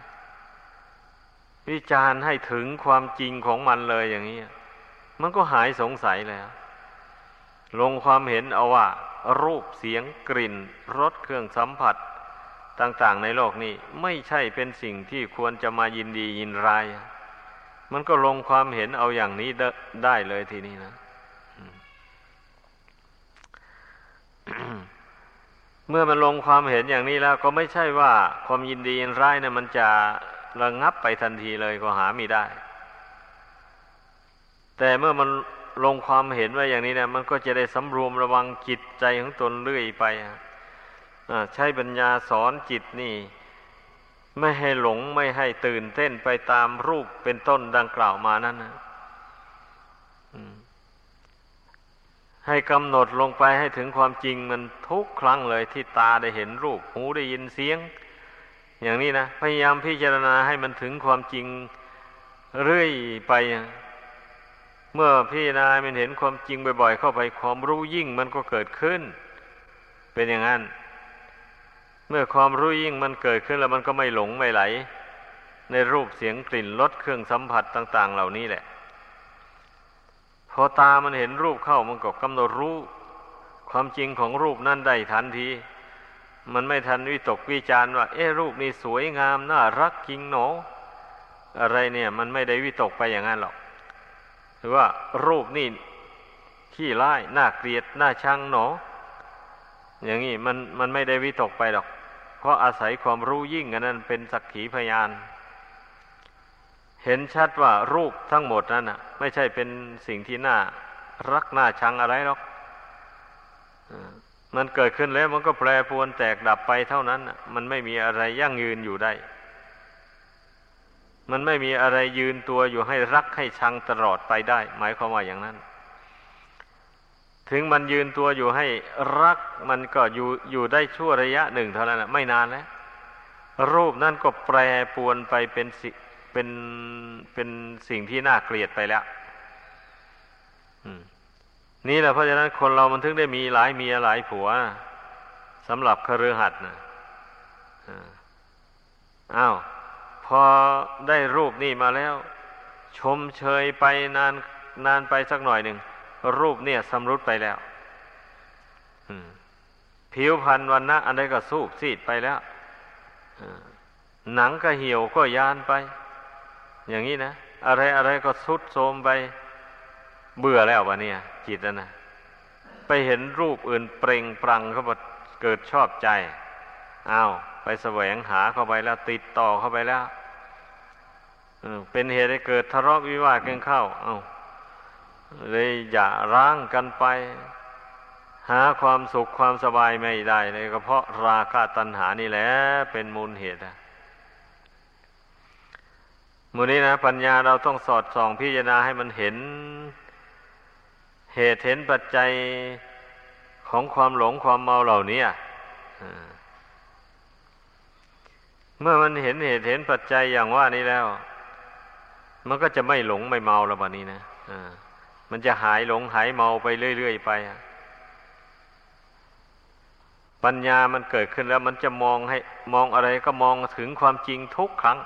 วิจารณ์ให้ถึงความจริงของมันเลยอย่างนี้ มันก็หายสงสัยแล้ว ลงความเห็นเอาว่า รูปเสียงกลิ่นรสเครื่องสัมผัส ต่างๆในโลกนี้ไม่ใช่เป็นสิ่งที่ควรจะมายินดียินร้าย มันก็ลงความเห็นเอาอย่างนี้ได้เลยทีนี้นะเมื่อมันลงความเห็นอย่างนี้แล้ว ก็ไม่ใช่ว่าความยินดียินร้ายเนี่ยมันจะระงับไปทันทีเลยก็หาไม่ได้ แต่เมื่อมันลงความเห็นไว้อย่างนี้เนี่ยมันก็จะได้สำรวมระวังจิตใจของตนเรื่อยไป ใช้ปัญญาสอนจิตนี่ ไม่ให้หลงไม่ให้ตื่นเต้นไปตามรูปเป็นต้นดังกล่าวมานั้นนะให้กำหนดลงไปให้ถึงความจริงมันทุกครั้งเลยที่ตาได้เห็นรูป หูได้ยินเสียง อย่างนี้นะพยายามพิจารณาให้มันถึงความจริงเรื่อยไป เมื่อพิจารณามันเห็นความจริงบ่อยๆเข้าไปความรู้ยิ่งมันก็เกิดขึ้น เป็นอย่างนั้น เมื่อความรู้ยิ่งมันเกิดขึ้นแล้วมันก็ไม่หลงไม่ไหล ในรูปเสียงกลิ่นรสเครื่องสัมผัสต่าง ๆ เหล่านี้แหละ พอตามันเห็นรูปเข้ามันก็กำหนดรู้ ความจริงของรูปนั่นได้ทันที มันไม่ทันวิตกวิจารว่า เอ๊รูปนี้สวยงามน่ารักจริงหนอ อะไรเนี่ย มันไม่ได้วิตกไปอย่างนั้นหรอกหรือว่ารูปนี่ขี้ร้ายน่าเกลียดน่าชังหนอ อย่างนี้มันมันไม่ได้วิตกไปหรอก เพราะอาศัยความรู้ยิ่งอันนั้นเป็นสักขีพยาน เห็นชัดว่ารูปทั้งหมดนั้นอะไม่ใช่เป็นสิ่งที่น่ารักน่าชังอะไรหรอกมันเกิดขึ้นแล้วมันก็แปรปรวนแตกดับไปเท่านั้น มันไม่มีอะไรยั่งยืนอยู่ได้ มันไม่มีอะไรยืนตัวอยู่ให้รักให้ชังตลอดไปได้ หมายความว่าอย่างนั้น ถึงมันยืนตัวอยู่ให้รักมันก็อยู่อยู่ได้ชั่วระยะหนึ่งเท่านั้นไม่นานแล้วรูปนั่นก็แปรปรวนไปเป็นสิเป็นเป็นสิ่งที่น่าเกลียดไปแล้วนี่แหละเพราะฉะนั้นคนเรามันถึงได้มีหลายเมียหลายผัวสำหรับคฤหัสถ์นะอ้าวพอได้รูปนี่มาแล้ว ชมเชยไปนานนานไปสักหน่อยหนึ่ง รูปเนี่ยสำรุดไปแล้วผิวพรรณวันนะอันใดก็สูบซีดไปแล้วหนังก็เหี่ยวก็ยานไป อย่างนี้นะอะไรอะไรก็สุดโทมไป เบื่อแล้ววะเนี่ย จิตนะไปเห็นรูปอื่นเปล่งปรังเขาบอกเกิดชอบใจอ้าวไปแสวงหาเข้าไปแล้ว ติดต่อเข้าไปแล้วเป็นเหตุให้เกิดทะเลาะวิวาทกันเข้า เอา้า เลยอย่าร้างกันไป หาความสุขความสบายไม่ได้เลยก็เพราะราคะตัณหานี่แหละเป็นมูลเหตุอะมูนี้นะปัญญาเราต้องสอดส่องพิจารณาให้มันเห็น เหตุเห็นปัจจัยของความหลงความเมาเหล่านี้เมื่อมันเห็นเหตุเห็นปัจจัยอย่างว่านี้แล้ว มันก็จะไม่หลงไม่เมาแล้วแบบนี้นะอ่า มันจะหายหลงหายเมาไปเรื่อยๆไปปัญญามันเกิดขึ้นแล้ว มันจะมองให้มองอะไรก็มองถึงความจริงทุกครั้ง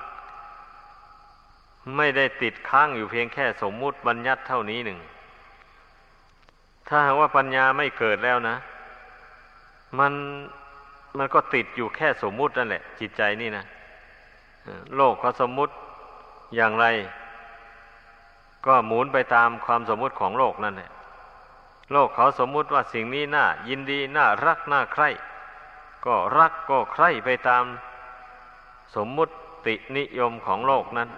ไม่ได้ติดค้างอยู่เพียงแค่สมมุติบัญญัติเท่านี้หนึ่ง ถ้าหากว่าปัญญาไม่เกิดแล้วนะ มันมันก็ติดอยู่แค่สมมุตินั่นแหละ จิตใจนี่นะโลกเขาสมมุติอย่างไร ก็หมุนไปตามความสมมุติของโลกนั่นแหละโลกเขาสมมุติว่าสิ่งนี้น่ายินดีน่ารักน่าใคร่ ก็รักก็ใคร่ไปตามสมมุตินิยมของโลกนั้น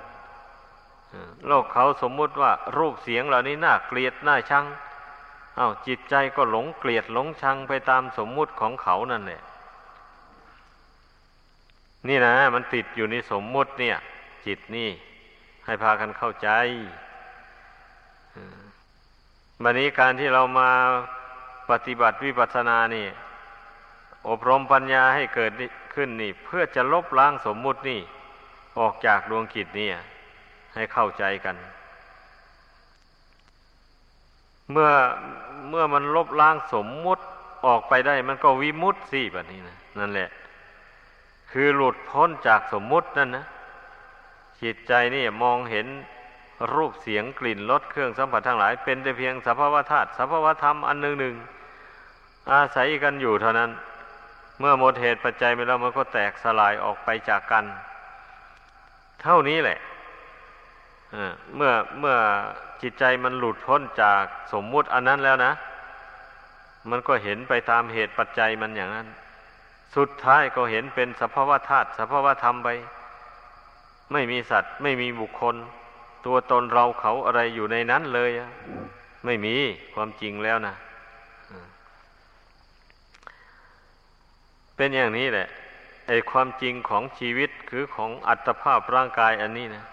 โลกเขาสมมุติว่ารูปเสียงเหล่านี้น่าเกลียดน่าชังอา้าวจิตใจก็หลงเกลียดหลงชังไปตามสมมุติของเขานั่นแหละนี่นะ มันติดอยู่ในสมมุติเนี่ย จิตนี่ให้พากันเข้าใจ บันนี้การที่เรามาปฏิบัติวิปัสสนานี่ อบรมปัญญาให้เกิดขึ้นนี่ เพื่อจะลบล้างสมมุตินี่ ออกจากดวงกิจนี่ให้เข้าใจกัน เมื่อเมื่อมันลบล้างสมมุติออกไปได้ มันก็วิมุตสิแบบนี้นะนั่นแหละ คือหลุดพ้นจากสมมุตินั่นนะจิตใจนี่มองเห็น รูปเสียงกลิ่นรสเครื่องสัมผัสทั้งหลาย เป็นแต่เพียงสภาวธาตุสภาวธรรมอันหนึ่งหนึ่งอาศัยกันอยู่เท่านั้น เมื่อหมดเหตุปัจจัยไปแล้วมันก็แตกสลายออกไปจากกัน เท่านี้แหละเมื่อเมื่อจิตใจมันหลุดพ้นจากสมมุติอันนั้นแล้วนะ มันก็เห็นไปตามเหตุปัจจัยมันอย่างนั้น สุดท้ายก็เห็นเป็นสภาวธาตุสภาวธรรมไป ไม่มีสัตว์ ไม่มีบุคคล ตัวตนเราเขาอะไรอยู่ในนั้นเลยไม่มีความจริงแล้วนะเป็นอย่างนี้แหละไอความจริงของชีวิตคือของอัตภาพร่างกายอันนี้นะ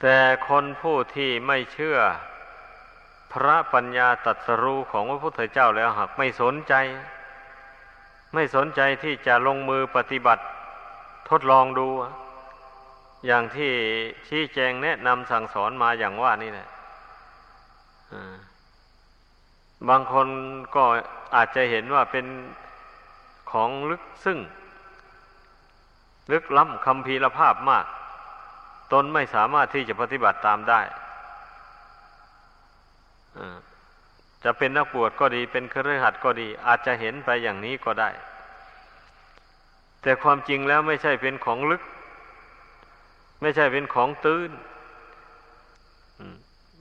แต่คนผู้ที่ไม่เชื่อพระปัญญาตรัสรู้ของพระพุทธเจ้าแล้วหากไม่สนใจ ไม่สนใจที่จะลงมือปฏิบัติทดลองดู อย่างที่ชี้แจงแนะนำสั่งสอนมาอย่างว่านี่แหละบางคนก็อาจจะเห็นว่าเป็นของลึกซึ่งลึกล้ำคำพีรภาพมาก ตนไม่สามารถที่จะปฏิบัติตามได้จะเป็นนักบวชก็ดี เป็นเครือขัดก็ดี อาจจะเห็นไปอย่างนี้ก็ได้ แต่ความจริงแล้วไม่ใช่เป็นของลึก ไม่ใช่เป็นของตื้น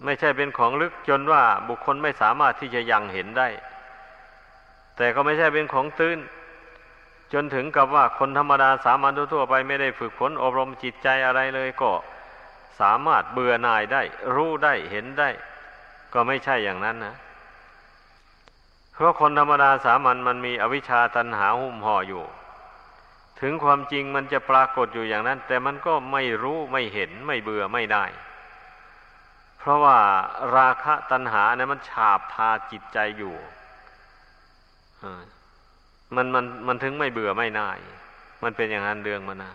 ไม่ใช่เป็นของลึกจนว่าบุคคลไม่สามารถที่จะยังเห็นได้ แต่ก็ไม่ใช่เป็นของตื้น จนถึงกับว่าคนธรรมดาสามัญทั่วไปไม่ได้ฝึกฝนอบรมจิตใจอะไรเลยก็สามารถเบื่อหน่ายได้ รู้ได้เห็นได้ ก็ไม่ใช่อย่างนั้นนะเพราะคนธรรมดาสามัญมันมีอวิชชาตันหาหุ้มห่ออยู่ ถึงความจริงมันจะปรากฏอยู่อย่างนั้น แต่มันก็ไม่รู้ไม่เห็นไม่เบื่อไม่ได้ เพราะว่าราคะตัณหาเนี่ยมันฉาบทาจิตใจอยู่มันมันมันถึงไม่เบื่อไม่น่าย มันเป็นอย่างนั้นเรื่องมันนะ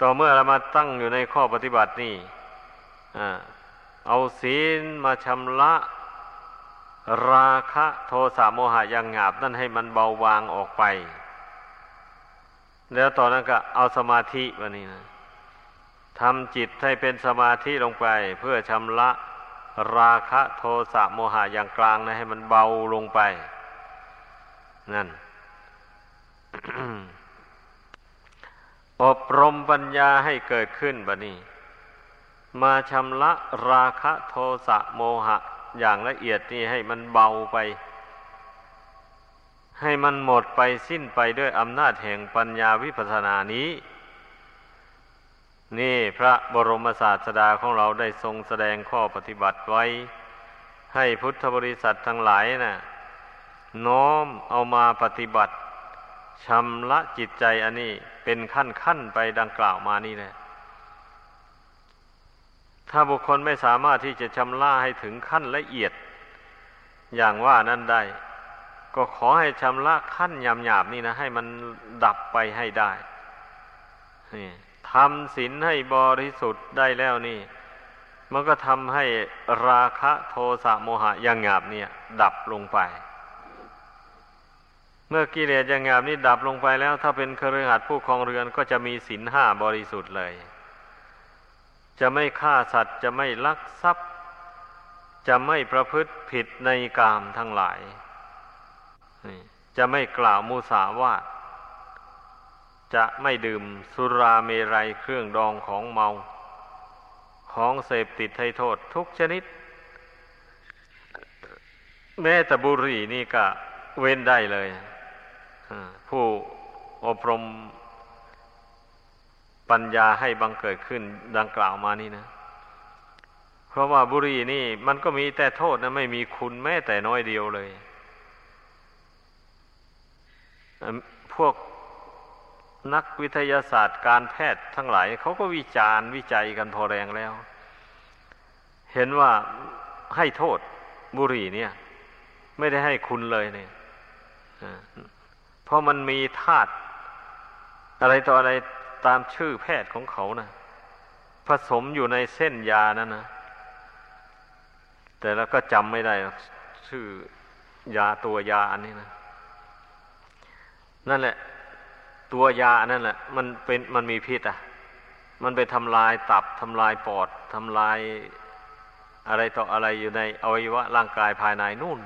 ต่อเมื่อเรามาตั้งอยู่ในข้อปฏิบัตินี่เอาศีลมาชำระราคะโทสะโมหะยังหยาบนั่นให้มันเบาบางออกไป แล้วตอนนั้นก็เอาสมาธิวันนี้นะทำจิตให้เป็นสมาธิลงไป เพื่อชำระราคะโทสะโมหะอย่างกลางนะให้มันเบาลงไป นั่น อบรมปัญญาให้เกิดขึ้นบะนี้ มาชำระราคะโทสะโมหะ อย่างละเอียดนี่ให้มันเบาไป ให้มันหมดไปสิ้นไปด้วยอำนาจแห่งปัญญาวิปัสสนานี้ นี่พระบรมศาสดาของเราได้ทรงแสดงข้อปฏิบัติไว้ ให้พุทธบริษัททั้งหลายนะ่ะน้อมเอามาปฏิบัติชำระจิตใจอันนี้เป็นขั้นขั้นไปดังกล่าวมานี่แหละถ้าบุคคลไม่สามารถที่จะชำระให้ถึงขั้นละเอียด อย่างว่านั้นได้ ก็ขอให้ชำระขั้นหยาบๆนี่นะ ให้มันดับไปให้ได้ทำศีลให้บริสุทธิ์ได้แล้วนี่ มันก็ทำให้ราคะโทสะโมหะอย่างหยาบเนี่ย ดับลงไป เมื่อกิเลสอย่างหยาบนี้ดับลงไปแล้ว ถ้าเป็นครือขัดผู้ครองเรือนก็จะมีศีลห้าบริสุทธิ์เลย จะไม่ฆ่าสัตว์จะไม่ลักทรัพย์ จะไม่ประพฤติผิดในกามทั้งหลาย จะไม่กล่าวมุสาวาทจะไม่ดื่มสุราเมรัยเครื่องดองของเมา ของเสพติดให้โทษทุกชนิด แม้แต่บุหรี่นี่ก็เว้นได้เลยผู้อบรมปัญญาให้บังเกิดขึ้นดังกล่าวมานี่นะ เพราะว่าบุรีนี่มันก็มีแต่โทษนะไม่มีคุณแม้แต่น้อยเดียวเลย พวกนักวิทยาศาสตร์การแพทย์ทั้งหลายเขาก็วิจารณ์วิจัยกันพอแรงแล้ว เห็นว่าให้โทษบุรีเนี่ย ไม่ได้ให้คุณเลยเนี่ยเพราะมันมีธาตุอะไรต่ออะไรตามชื่อแพทย์ของเขานะผสมอยู่ในเส้นยานั่นนะแต่แล้วก็จำไม่ได้ชื่อยาตัวยาอันนี้นะ นั่นแหละ ตัวยานั่นแหละ มันเป็นมันมีพิษอะ มันไปทำลายตับทำลายปอดทำลายอะไรต่ออะไรอยู่ในอวัยวะร่างกายภายในนู่น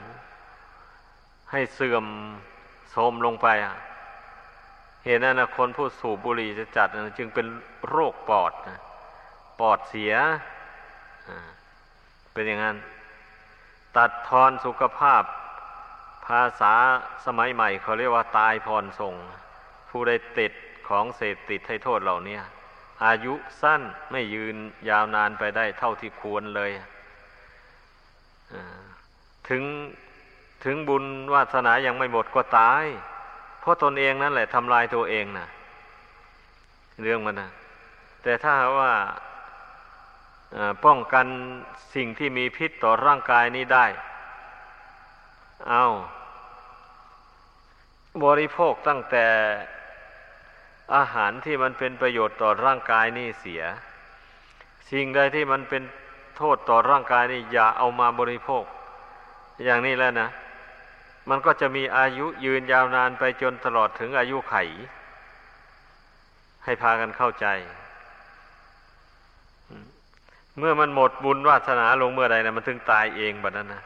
ให้เสื่อมโทรมลงไปอะเหตุนั้นนะคนผู้สูบบุหรี่จะจัดนะจึงเป็นโรคปอดนะปอดเสียเป็นอย่างนั้น ตัดทอนสุขภาพ ภาษาสมัยใหม่เขาเรียกว่าตายพรส่งผู้ได้ติดของเสพติดให้โทษเหล่านี้อายุสั้นไม่ยืนยาวนานไปได้เท่าที่ควรเลย ถึงถึงบุญวาสนายังไม่หมดก็ตาย เพราะตนเองนั่นแหละทำลายตัวเองนะเรื่องมันนะแต่ถ้าว่าป้องกันสิ่งที่มีพิษต่อร่างกายนี้ได้ เอาบริโภคตั้งแต่อาหารที่มันเป็นประโยชน์ต่อร่างกายนี่เสีย สิ่งใดที่มันเป็นโทษต่อร่างกายนี่อย่าเอามาบริโภค อย่างนี้แล้วนะ มันก็จะมีอายุยืนยาวนานไปจนตลอดถึงอายุไข ให้พากันเข้าใจ เมื่อมันหมดบุญวาสนาลงเมื่อใดนะมันถึงตายเองแบบนั้นนะ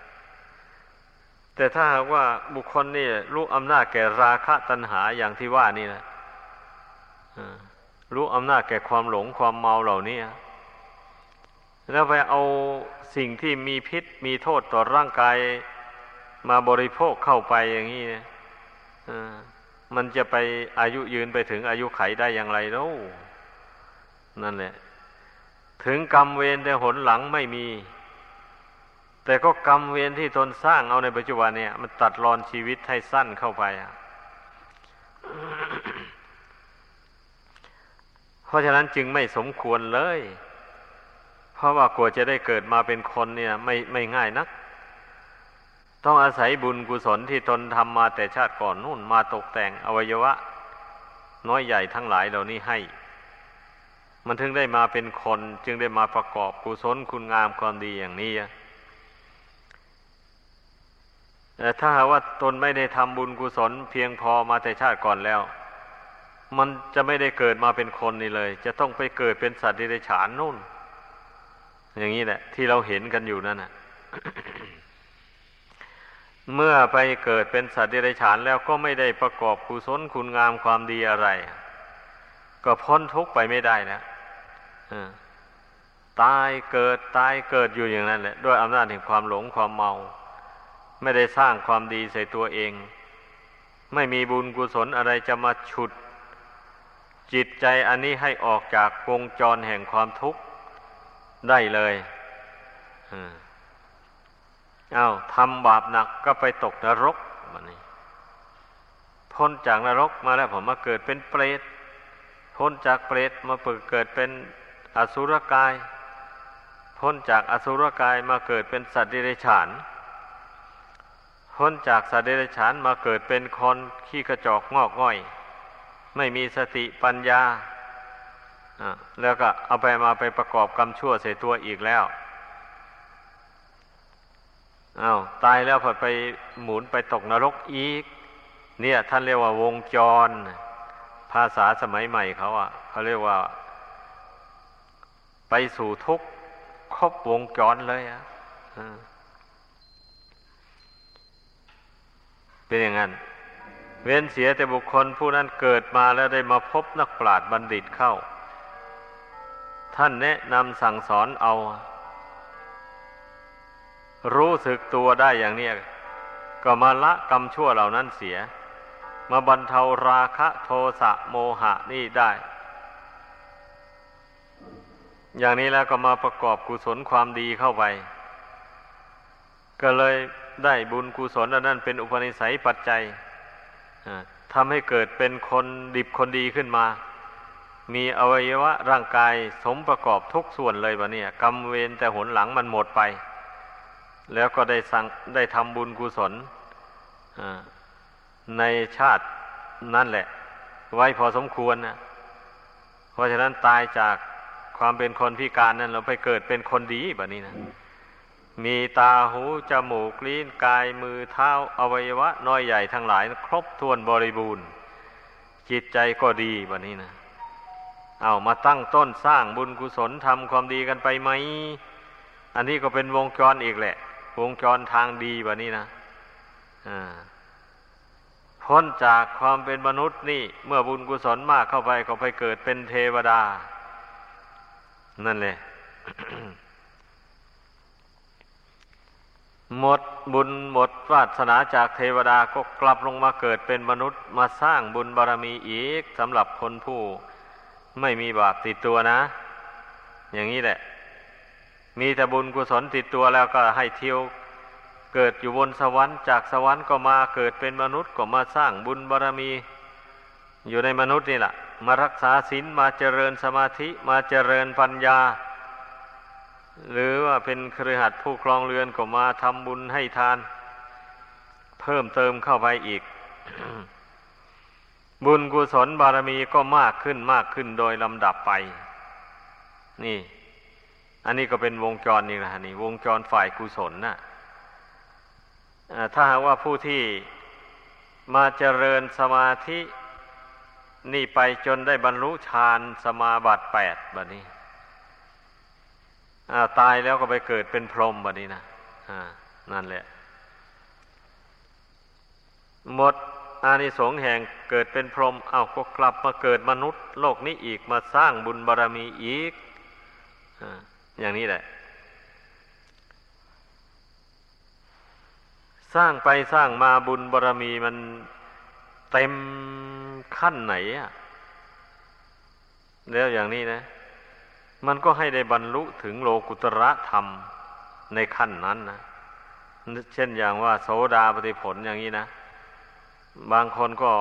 แต่ถ้าหากว่าบุคคลนี่รู้อำนาจแก่ราคะตัณหาอย่างที่ว่านี่นะรู้อำนาจแก่ความหลงความเมาเหล่านี้แล้วไปเอาสิ่งที่มีพิษมีโทษต่อร่างกายมาบริโภคเข้าไปอย่างนี้นี่ยมันจะไปอายุยืนไปถึงอายุไขได้อย่างไรแล้วนั่นแหละ ถึงกรรมเวรแต่หนหลังไม่มี แต่ก็กรรมเวรที่ทนสร้างเอาในปัจจุบันเนี่ย มันตัดรอนชีวิตให้สั้นเข้าไปอะเพราะฉะนั้นจึงไม่สมควรเลย เพราะว่ากว่าจะได้เกิดมาเป็นคนเนี่ย ไม่ไม่ง่ายนัก ต้องอาศัยบุญกุศลที่ตนทำมาแต่ชาติก่อนนู่นมาตกแต่งอวัยวะ น้อยใหญ่ทั้งหลายเหล่านี้ให้ มันถึงได้มาเป็นคน จึงได้มาประกอบกุศลคุณงามความดีอย่างนี้ แต่ถ้าหากว่าตนไม่ได้ทำบุญกุศลเพียงพอมาแต่ชาติก่อนแล้ว มันจะไม่ได้เกิดมาเป็นคนนี่เลย จะต้องไปเกิดเป็นสัตว์ดิเรกชันนู่น อย่างนี้แหละ ที่เราเห็นกันอยู่นั่นน่ะเมื่อไปเกิดเป็นสัตว์ดิเรกชันแล้วก็ไม่ได้ประกอบกุศลคุณงามความดีอะไร ก็พ้นทุกข์ไปไม่ได้นะตายเกิดตายเกิดอยู่อย่างนั้นแหละ ด้วยอำนาจแห่งความหลงความเมา ไม่ได้สร้างความดีใส่ตัวเอง ไม่มีบุญกุศลอะไรจะมาฉุด จิตใจอันนี้ให้ออกจากวงจรแห่งความทุกข์ได้เลยอา้าวทำบาปหนักก็ไปตกนรกมันนี่พ้นจากนรกมาแล้วผมมาเกิดเป็นเปรตพ้นจากเปรตมาเกิดเป็นอสุรกาย พ้นจากอสุรกายมาเกิดเป็นสัตว์ดิเรกชัน พ้นจากสเดรัจฉานมาเกิดเป็นคนขี้กระจอกงอกง่อย ไม่มีสติปัญญาแล้วก็เอาไปมาไปประกอบกรรมชั่วใส่ตัวอีกแล้วอา้าวตายแล้วพอไปหมุนไปตกนรกอีก เนี่ยท่านเรียกว่าวงจร ภาษาสมัยใหม่เขาอะเขาเรียกว่า ไปสู่ทุกข์ครบวงจรเลยอะ เป็นอย่างนั้น เว้นเสียแต่บุคคลผู้นั้นเกิดมาแล้วได้มาพบนักปราชญ์บัณฑิตเข้า ท่านแนะนำสั่งสอนเอา รู้สึกตัวได้อย่างนี้ก็มาละกรรมชั่วเหล่านั้นเสีย มาบรรเทาราคะโทสะโมหะนี่ได้ อย่างนี้แล้วก็มาประกอบกุศลความดีเข้าไป ก็เลย ได้บุญกุศลนั้นเป็นอุปนิสัยปัจจัยทำให้เกิดเป็นคนดิบคนดีขึ้นมา มีอวัยวะร่างกายสมประกอบทุกส่วนเลยวะเนี่ยกรรมเวรแต่หนหลังมันหมดไป แล้วก็ได้สั่งได้ทำบุญกุศลในชาตินั่นแหละ ไว้พอสมควรนะเพราะฉะนั้นตายจากความเป็นคนพิการนั้นเราไปเกิดเป็นคนดีแบบนี้นะ มีตาหูจมูกลิ้นกายมือเท้าอวัยวะ น้อยใหญ่ทั้งหลาย ครบถ้วนบริบูรณ์ จิตใจก็ดีแบบนี้นะเอามาตั้งต้นสร้างบุญกุศลทำความดีกันไปไหม อันนี้ก็เป็นวงจรอีกแหละ วงจรทางดีแบบนี้นะพ้นจากความเป็นมนุษย์นี่ เมื่อบุญกุศลมากเข้าไปก็ไปเกิดเป็นเทวดา นั่นเลย หมดบุญหมดวาสนาจากเทวดาก็กลับลงมาเกิดเป็นมนุษย์มาสร้างบุญบารรมีอีกสำหรับคนผู้ ไม่มีบาปติดตัวนะ อย่างนี้แหละ มีแต่บุญกุศลติดตัวแล้วก็ให้เที่ยวเกิดอยู่บนสวรรค์จากสวรรค์ก็มาเกิดเป็นมนุษย์ก็มาสร้างบุญบารรมี อยู่ในมนุษย์นี่แหละมารักษาศีลมาเจริญสมาธิมาเจริญปัญญา หรือว่าเป็นครือขัดผู้ครองเรือนก็มาทำบุญให้ทาน เพิ่มเติมเข้าไปอีก บุญกุศลบารมีก็มากขึ้นมากขึ้นโดยลำดับไป นี่ อันนี้ก็เป็นวงจรนี่แหละนี่ วงจรฝ่ายกุศลนะ่ะถ้าหากว่าผู้ที่มาเจริญสมาธินี่ไปจนได้บรรลุฌานสมาบัติแปดแบบนี้ ตายแล้วก็ไปเกิดเป็นพรหมแบบนี้นะนั่นแหละ หมดอานิสงส์แห่งเกิดเป็นพรหมเอาก็กลับมาเกิดมนุษย์ โลกนี้อีกมาสร้างบุญบารรมีอีกออย่างนี้แหละ สร้างไปสร้างมาบุญบารรมีมันเต็มขั้นไหนอะแล้วอย่างนี้นะ มันก็ให้ได้บรรลุถึงโลกุตระธรรมในขั้นนั้นนะเช่นอย่างว่าโสดาปฏิผลอย่างนี้นะ บางคนก็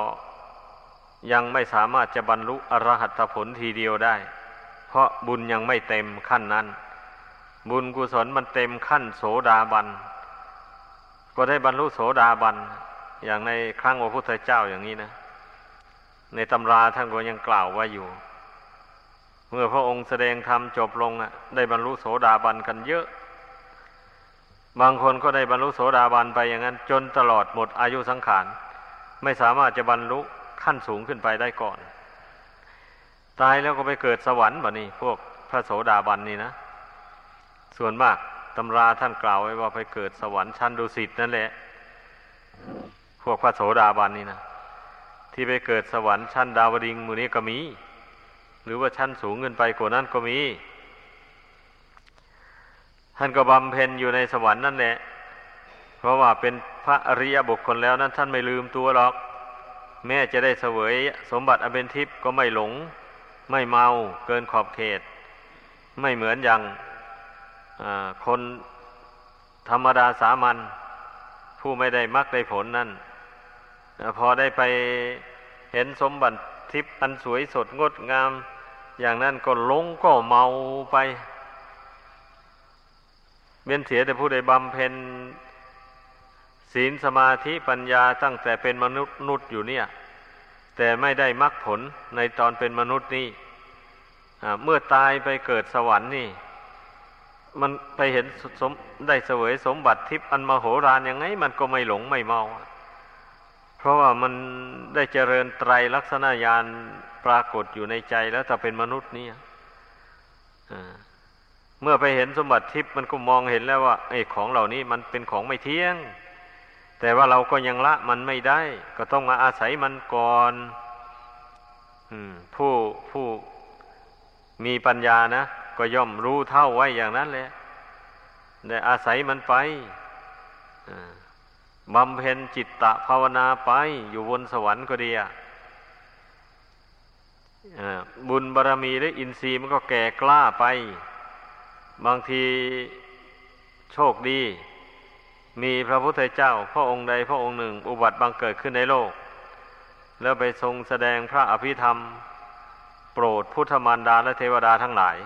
ยังไม่สามารถจะบรรลุอรหัตผลทีเดียวได้ เพราะบุญยังไม่เต็มขั้นนั้น บุญกุศลมันเต็มขั้นโสดาบัน ก็ได้บรรลุโสดาบัน อย่างในครั้งพระพุทธเจ้าอย่างนี้นะ ในตำราท่านก็ยังกล่าวไว้อยู่ เมื่อพระองค์แสดงธรรมจบลงอะได้บรรลุโสดาบันกันเยอะ บางคนก็ได้บรรลุโสดาบันไปอย่างนั้น จนตลอดหมดอายุสังขาร ไม่สามารถจะบรรลุขั้นสูงขึ้นไปได้ก่อน ตายแล้วก็ไปเกิดสวรรค์บ่นี่พวกพระโสดาบันนี่นะ ส่วนมากตำราท่านกล่าวไว้ว่าไปเกิดสวรรค์ชั้นดุสิตนั่นแหละ พวกพระโสดาบันนี่นะที่ไปเกิดสวรรค์ชั้นดาวดิงมูนี้ก็มี หรือว่าชั้นสูงขึ้นไปกว่านั้นก็มี ท่านก็บำเพ็ญอยู่ในสวรรค์นั่นแหละ เพราะว่าเป็นพระอริยบุคคลแล้วนั้นท่านไม่ลืมตัวหรอก แม้จะได้เสวยสมบัติอเบนทิพย์ก็ไม่หลง ไม่เมาเกินขอบเขต ไม่เหมือนอย่างคนธรรมดาสามัญผู้ไม่ได้มรรคได้ผลนั่น พอได้ไปเห็นสมบัติทิพย์อันสวยสดงดงาม อย่างนั้นก็หลงก็เมาไปเบียนเสียแต่ผู้ใดบำเพ็ญศีลสมาธิปัญญาตั้งแต่เป็นมนุษย์นุษย์อยู่เนี่ย แต่ไม่ได้มรรคผลในตอนเป็นมนุษย์นี่เมื่อตายไปเกิดสวรรค์นี่ มันไปเห็นสมได้เสวยสมบัติทิพย์อันมโหฬารยังไง มันก็ไม่หลงไม่เมา เพราะว่ามันได้เจริญไตรลักษณญาณ ปรากฏอยู่ในใจแล้วถ้าเป็นมนุษย์นี่เมื่อไปเห็นสมบัติทิพย์มันก็มองเห็นแล้วว่าไอ้ของเหล่านี้มันเป็นของไม่เที่ยง แต่ว่าเราก็ยังละมันไม่ได้ ก็ต้องมาอาศัยมันก่อนผู้ผู้มีปัญญานะก็ย่อมรู้เท่าไว้อย่างนั้นแหละได้อาศัยมันไปบำเพ็ญจิตตะภาวนาไป อยู่บนสวรรค์ก็ดีอะ บุญบารรมีหรืออินทรีย์มันก็แก่กล้าไป บางทีโชคดี มีพระพุทธเจ้า พระองค์ใดพระองค์หนึ่ง อุบัติบังเกิดขึ้นในโลก แล้วไปทรงแสดงพระอภิธรรม โปรดพุทธมารดาและเทวดาทั้งหลาย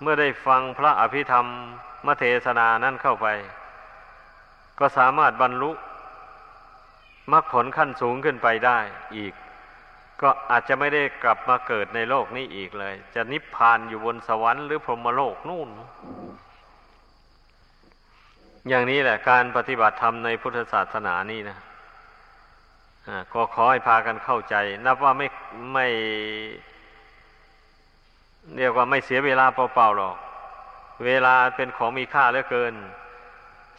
เมื่อได้ฟังพระอภิธรรมมเทศนานั่นเข้าไป ก็สามารถบรรลุมรรคผลขั้นสูงขึ้นไปได้อีก ก็อาจจะไม่ได้กลับมาเกิดในโลกนี้อีกเลย จะนิพพานอยู่บนสวรรค์หรือพรหมโลกนู่น อย่างนี้แหละ การปฏิบัติธรรมในพุทธศาสนานี่นะก็ขอให้พากันเข้าใจ นับว่าไม่ไม่ เรียกว่าไม่เสียเวลาเปล่าๆหรอก เวลาเป็นของมีค่าเหลือเกิน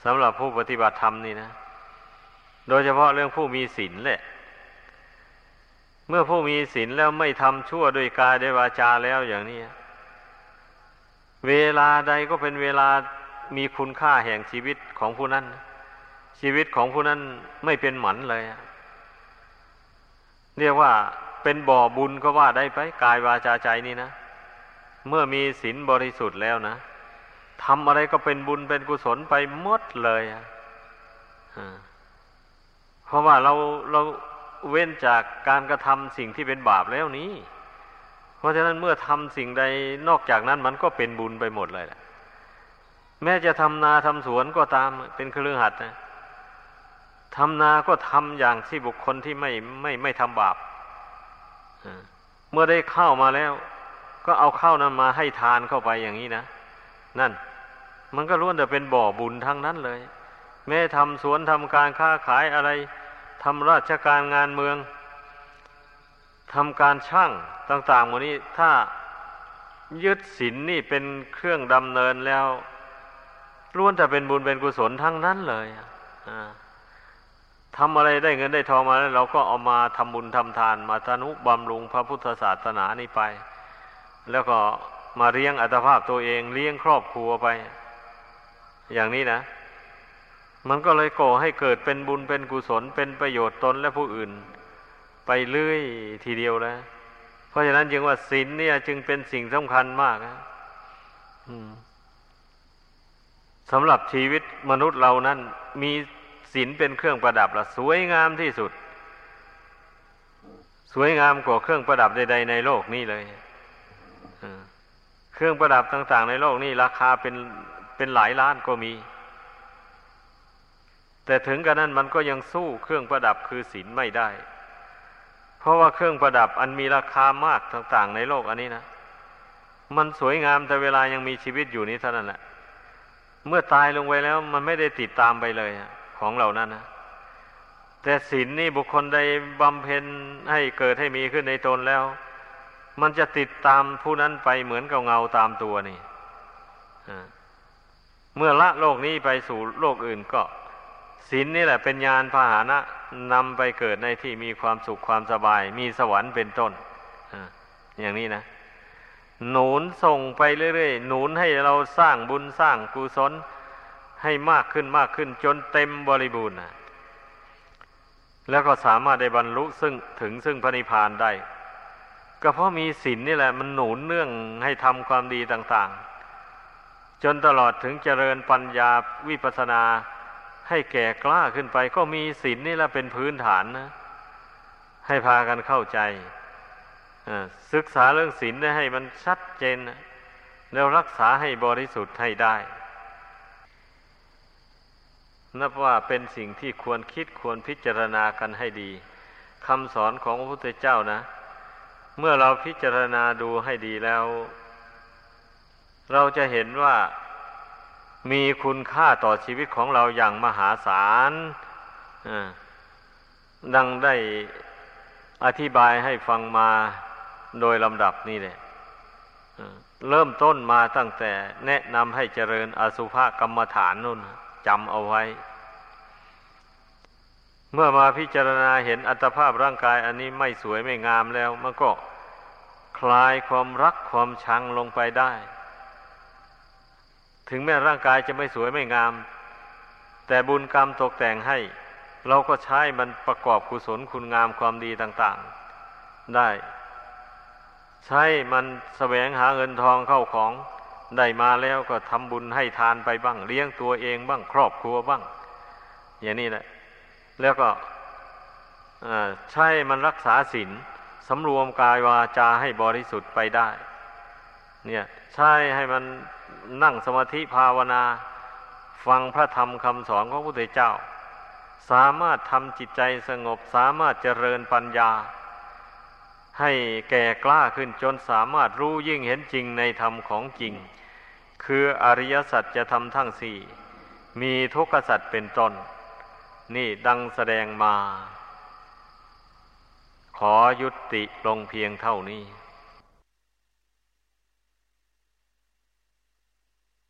สำหรับผู้ปฏิบัติธรรมนี่นะ โดยเฉพาะเรื่องผู้มีศีลแหละ เมื่อผู้มีศีลแล้วไม่ทำชั่วด้วยกายด้วยวาจาแล้วอย่างนี้ เวลาใดก็เป็นเวลามีคุณค่าแห่งชีวิตของผู้นั้น ชีวิตของผู้นั้นไม่เป็นหมันเลย เรียกว่าเป็นบ่อบุญก็ว่าได้ไปกายวาจาใจนี่นะ เมื่อมีศีลบริสุทธิ์แล้วนะทำอะไรก็เป็นบุญเป็นกุศลไปหมดเลยเพราะว่าเราเรา เว้นจากการกระทำสิ่งที่เป็นบาปแล้วนี้ เพราะฉะนั้นเมื่อทำสิ่งใดนอกจากนั้นมันก็เป็นบุญไปหมดเลยแหละแม้จะทำนาทำสวนก็ตามเป็นเครื่องหัดนะทำนาก็ทำอย่างที่บุคคลที่ไม่ไม่ไม่ทำบาปเมื่อได้ข้าวมาแล้ว ก็เอาข้าวนั้นมาให้ทานเข้าไปอย่างนี้นะนั่น มันก็ล้วนแต่เป็นบ่อบุญทั้งนั้นเลย แม้ทำสวนทำการค้าขายอะไร ทำราชการงานเมืองทำการช่างต่างๆหมดนี้ถ้ายึดศีลนนี่เป็นเครื่องดำเนินแล้วล้วนแต่เป็นบุญเป็นกุศลทั้งนั้นเลยทำอะไรได้เงินได้ทองมาแล้วเราก็เอามาทำบุญทำทาน มาทนุบำรุงพระพุทธศาสนานี้ไป แล้วก็มาเลี้ยงอัตภาพตัวเองเลี้ยงครอบครัวไป อย่างนี้นะ มันก็เลยก่อให้เกิดเป็นบุญเป็นกุศลเป็นประโยชน์ตนและผู้อื่น ไปเรื่อยทีเดียวแล้วเพราะฉะนั้นจึงว่าศีลเนี่ย จึงเป็นสิ่งสำคัญมากนะสำหรับชีวิตมนุษย์เรานั้น มีศีลเป็นเครื่องประดับละสวยงามที่สุด สวยงามกว่าเครื่องประดับใด ๆ ในโลกนี้เลยเครื่องประดับต่าง ๆ ในโลกนี้ราคาเป็นเป็นหลายล้านก็มี แต่ถึงกระนั้นมันก็ยังสู้เครื่องประดับคือศีลไม่ได้ เพราะว่าเครื่องประดับอันมีราคามากต่าง ๆ ในโลกอันนี้นะ มันสวยงามแต่เวลายังมีชีวิตอยู่นี้เท่านั้นแหละ เมื่อตายลงไปแล้วมันไม่ได้ติดตามไปเลยของเหล่านั้นนะแต่ศีลนนี่บุคคลใดบำเพ็ญให้เกิดให้มีขึ้นในตนแล้ว มันจะติดตามผู้นั้นไปเหมือนกับเงาตามตัวนี่เมื่อละโลกนี้ไปสู่โลกอื่นก็ ศีลนนี่แหละเป็นญาณพาหนะนำไปเกิดในที่มีความสุขความสบาย มีสวรรค์เป็นต้นอย่างนี้นะ หนุนส่งไปเรื่อยๆหนุนให้เราสร้างบุญสร้างกุศลให้มากขึ้นมากขึ้นจนเต็มบริบูรณ์นะแล้วก็สามารถได้บรรลุซึ่งถึงซึ่งพระนิพพานได้ ก็เพราะมีศีลนนี่แหละ มันหนุนเนื่องให้ทำความดีต่าง ๆ จนตลอดถึงเจริญปัญญาวิปัสสนา ให้แก่กล้าขึ้นไป ก็มีศีลนนี่แหละเป็นพื้นฐานนะ ให้พากันเข้าใจศึกษาเรื่องศีลได้ให้มันชัดเจน แล้วรักษาให้บริสุทธิ์ให้ได้ นับว่าเป็นสิ่งที่ควรคิดควรพิจารณากันให้ดีคำสอนของพระพุทธเจ้านะ เมื่อเราพิจารณาดูให้ดีแล้ว เราจะเห็นว่า มีคุณค่าต่อชีวิตของเราอย่างมหาศาลดังได้อธิบายให้ฟังมาโดยลำดับนี่แหละเริ่มต้นมาตั้งแต่แนะนำให้เจริญอสุภกรรมฐานนู่นจำเอาไว้ เมื่อมาพิจารณาเห็นอัตภาพร่างกายอันนี้ไม่สวยไม่งามแล้ว มันก็คลายความรักความชังลงไปได้ ถึงแม้ร่างกายจะไม่สวยไม่งาม แต่บุญกรรมตกแต่งให้ เราก็ใช้มันประกอบกุศลคุณงามความดีต่างๆ ได้ ใช้มันแสวงหาเงินทองเข้าของได้มาแล้วก็ทำบุญให้ทานไปบ้าง เลี้ยงตัวเองบ้างครอบครัวบ้าง อย่างนี้แหละ แล้วก็ใช้มันรักษาศีลสำรวมกายวาจาให้บริสุทธิ์ไปได้ เนี่ย ใช้ให้มัน นั่งสมาธิภาวนา ฟังพระธรรมคำสอนของพระพุทธเจ้า สามารถทำจิตใจสงบ สามารถเจริญปัญญา ให้แก่กล้าขึ้นจนสามารถรู้ยิ่งเห็นจริงในธรรมของจริง คืออริยสัจจะทำทั้งสี่ มีทุกขสัจเป็นต้น นี่ดังแสดงมา ขอยุติลงเพียงเท่านี้